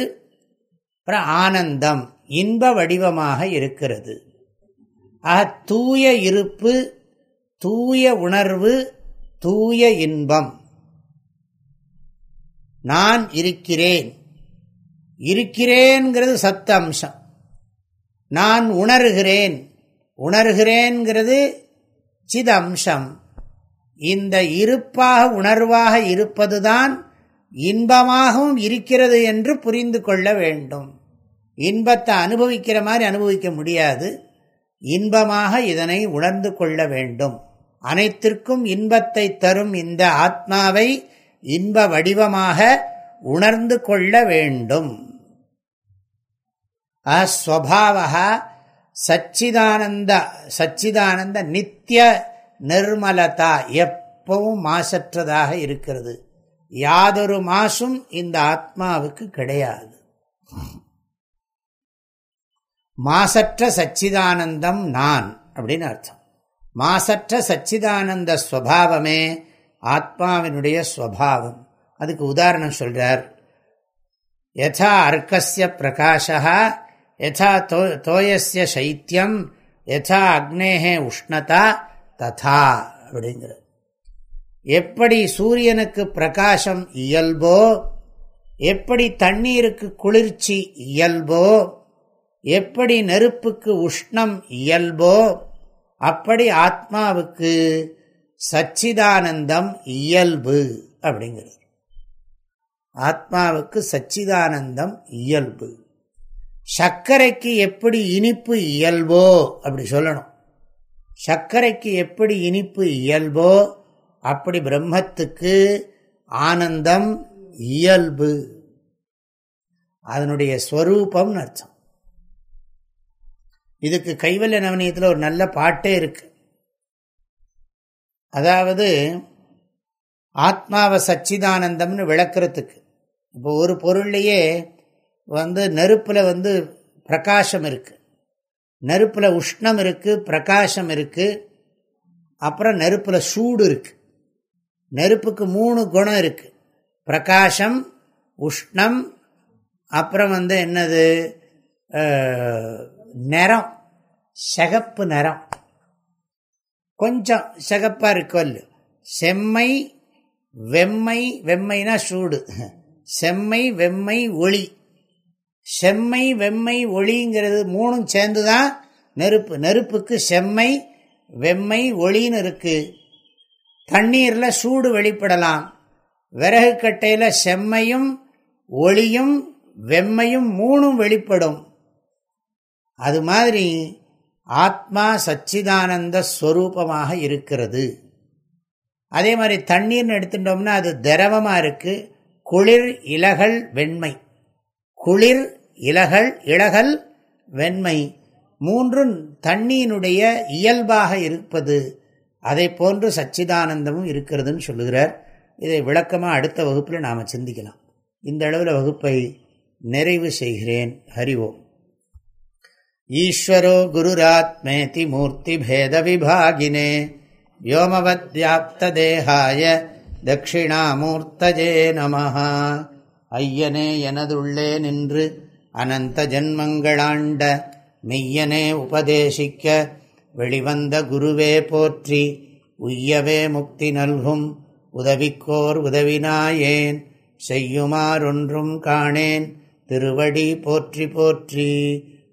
அப்புறம் ஆனந்தம். இன்ப வடிவமாக இருக்கிறது. ஆக தூய இருப்பு தூய உணர்வு தூய இன்பம். நான் இருக்கிறேன். இருக்கிறேன்கிறது சத்த அம்சம் நான் உணர்கிறேன். உணர்கிறேன்கிறது சித அம்சம் இந்த இருப்பாக உணர்வாக இருப்பதுதான் இன்பமாகவும் இருக்கிறது என்று புரிந்து கொள்ள வேண்டும். இன்பத்தை அனுபவிக்கிற மாதிரி அனுபவிக்க முடியாது. இன்பமாக இதனை உணர்ந்து கொள்ள வேண்டும். அனைத்திற்கும் இன்பத்தை தரும் இந்த ஆத்மாவை இன்ப வடிவமாக உணர்ந்து கொள்ள வேண்டும். ஸ்வபாவா சச்சிதானந்த சச்சிதானந்த நித்திய நிர்மலதா எப்பவும் மாசற்றதாக இருக்கிறது. யாதொரு மாசும் இந்த ஆத்மாவுக்கு கிடையாது. மாசற்ற சச்சிதானந்தம் நான் அப்படின்னு அர்த்தம். மாசற்ற சச்சிதானந்த ஸ்வபாவமே ஆத்மாவினுடைய ஸ்வபாவம். அதுக்கு உதாரணம் சொல்றார். யதா அர்க்கசிய பிரகாஷா யதா தோ தோயசிய சைத்தியம் யதா அக்னேகே உஷ்ணதா ததா அப்படிங்கிறது எப்படி சூரியனுக்கு பிரகாசம் இயல்போ எப்படி தண்ணீருக்கு குளிர்ச்சி இயல்போ எப்படி நெருப்புக்கு உஷ்ணம் இயல்போ அப்படி ஆத்மாவுக்கு சச்சிதானந்தம் இயல்பு அப்படிங்கிறது ஆத்மாவுக்கு சச்சிதானந்தம் இயல்பு. சர்க்கரைக்கு எப்படி இனிப்பு இயல்போ அப்படி சொல்லணும். சர்க்கரைக்கு எப்படி இனிப்பு இயல்போ அப்படி பிரம்மத்துக்கு ஆனந்தம் இயல்பு. அதனுடைய ஸ்வரூபம் அர்த்தம். இதுக்கு கைவல்ய நவனியத்தில் ஒரு நல்ல பாட்டே இருக்கு. அதாவது ஆத்மாவை சச்சிதானந்தம்னு விளக்குறதுக்கு. இப்போ ஒரு பொருள்லையே வந்து நெருப்பில் வந்து பிரகாசம் இருக்குது நெருப்பில் உஷ்ணம் இருக்குது பிரகாசம் இருக்குது அப்புறம் நெருப்பில் சூடு இருக்குது நெருப்புக்கு மூணு குணம் இருக்குது பிரகாசம் உஷ்ணம் அப்புறம் வந்து என்னது நிறம் சகப்பு நிறம். கொஞ்சம் சகப்பாக இருக்கல். செம்மை வெம்மை வெம்மைனா சூடு. செம்மை வெம்மை ஒளி. செம்மை வெம்மை ஒளிங்கிறது மூணும் சேர்ந்து தான் நெருப்பு. நெருப்புக்கு செம்மை வெம்மை ஒளின்னு இருக்கு. தண்ணீரில் சூடு வெளிப்படலாம். விறகு கட்டையில் செம்மையும் ஒளியும் வெம்மையும் மூணும் வெளிப்படும். அது மாதிரி ஆத்மா சச்சிதானந்த ஸ்வரூபமாக இருக்கிறது. அதே மாதிரி தண்ணீர்னு எடுத்துட்டோம்னா அது திரவமாக இருக்குது குளிர் இலகல் வெண்மை. குளிர் இலகல் இலகல் வெண்மை. மூன்றும் தண்ணியினுடைய இயல்பாக இருப்பது. அதை போன்று சச்சிதானந்தமும் இருக்கிறதுன்னு சொல்லுகிறார். இதை விளக்கமாக அடுத்த வகுப்பில் நாம் சிந்திக்கலாம். இந்த அளவில் வகுப்பை நிறைவு செய்கிறேன். ஹரிவோம் ஈஸ்வரோ குருராத்மேதி மூர்த்தி பேத விபாகினே தேகாய தட்சிணாமூர்த்தஜே நம ஐயனே எனதுள்ளே நின்று அனந்த ஜன்மங்களாண்ட மெய்யனே உபதேசிக்க வெளிவந்த குருவே போற்றி உய்யவே முக்தி நல்கும் உதவிக்கோர் உதவினாயேன் செய்யுமாறொன்றும் காணேன் திருவடி போற்றி போற்றி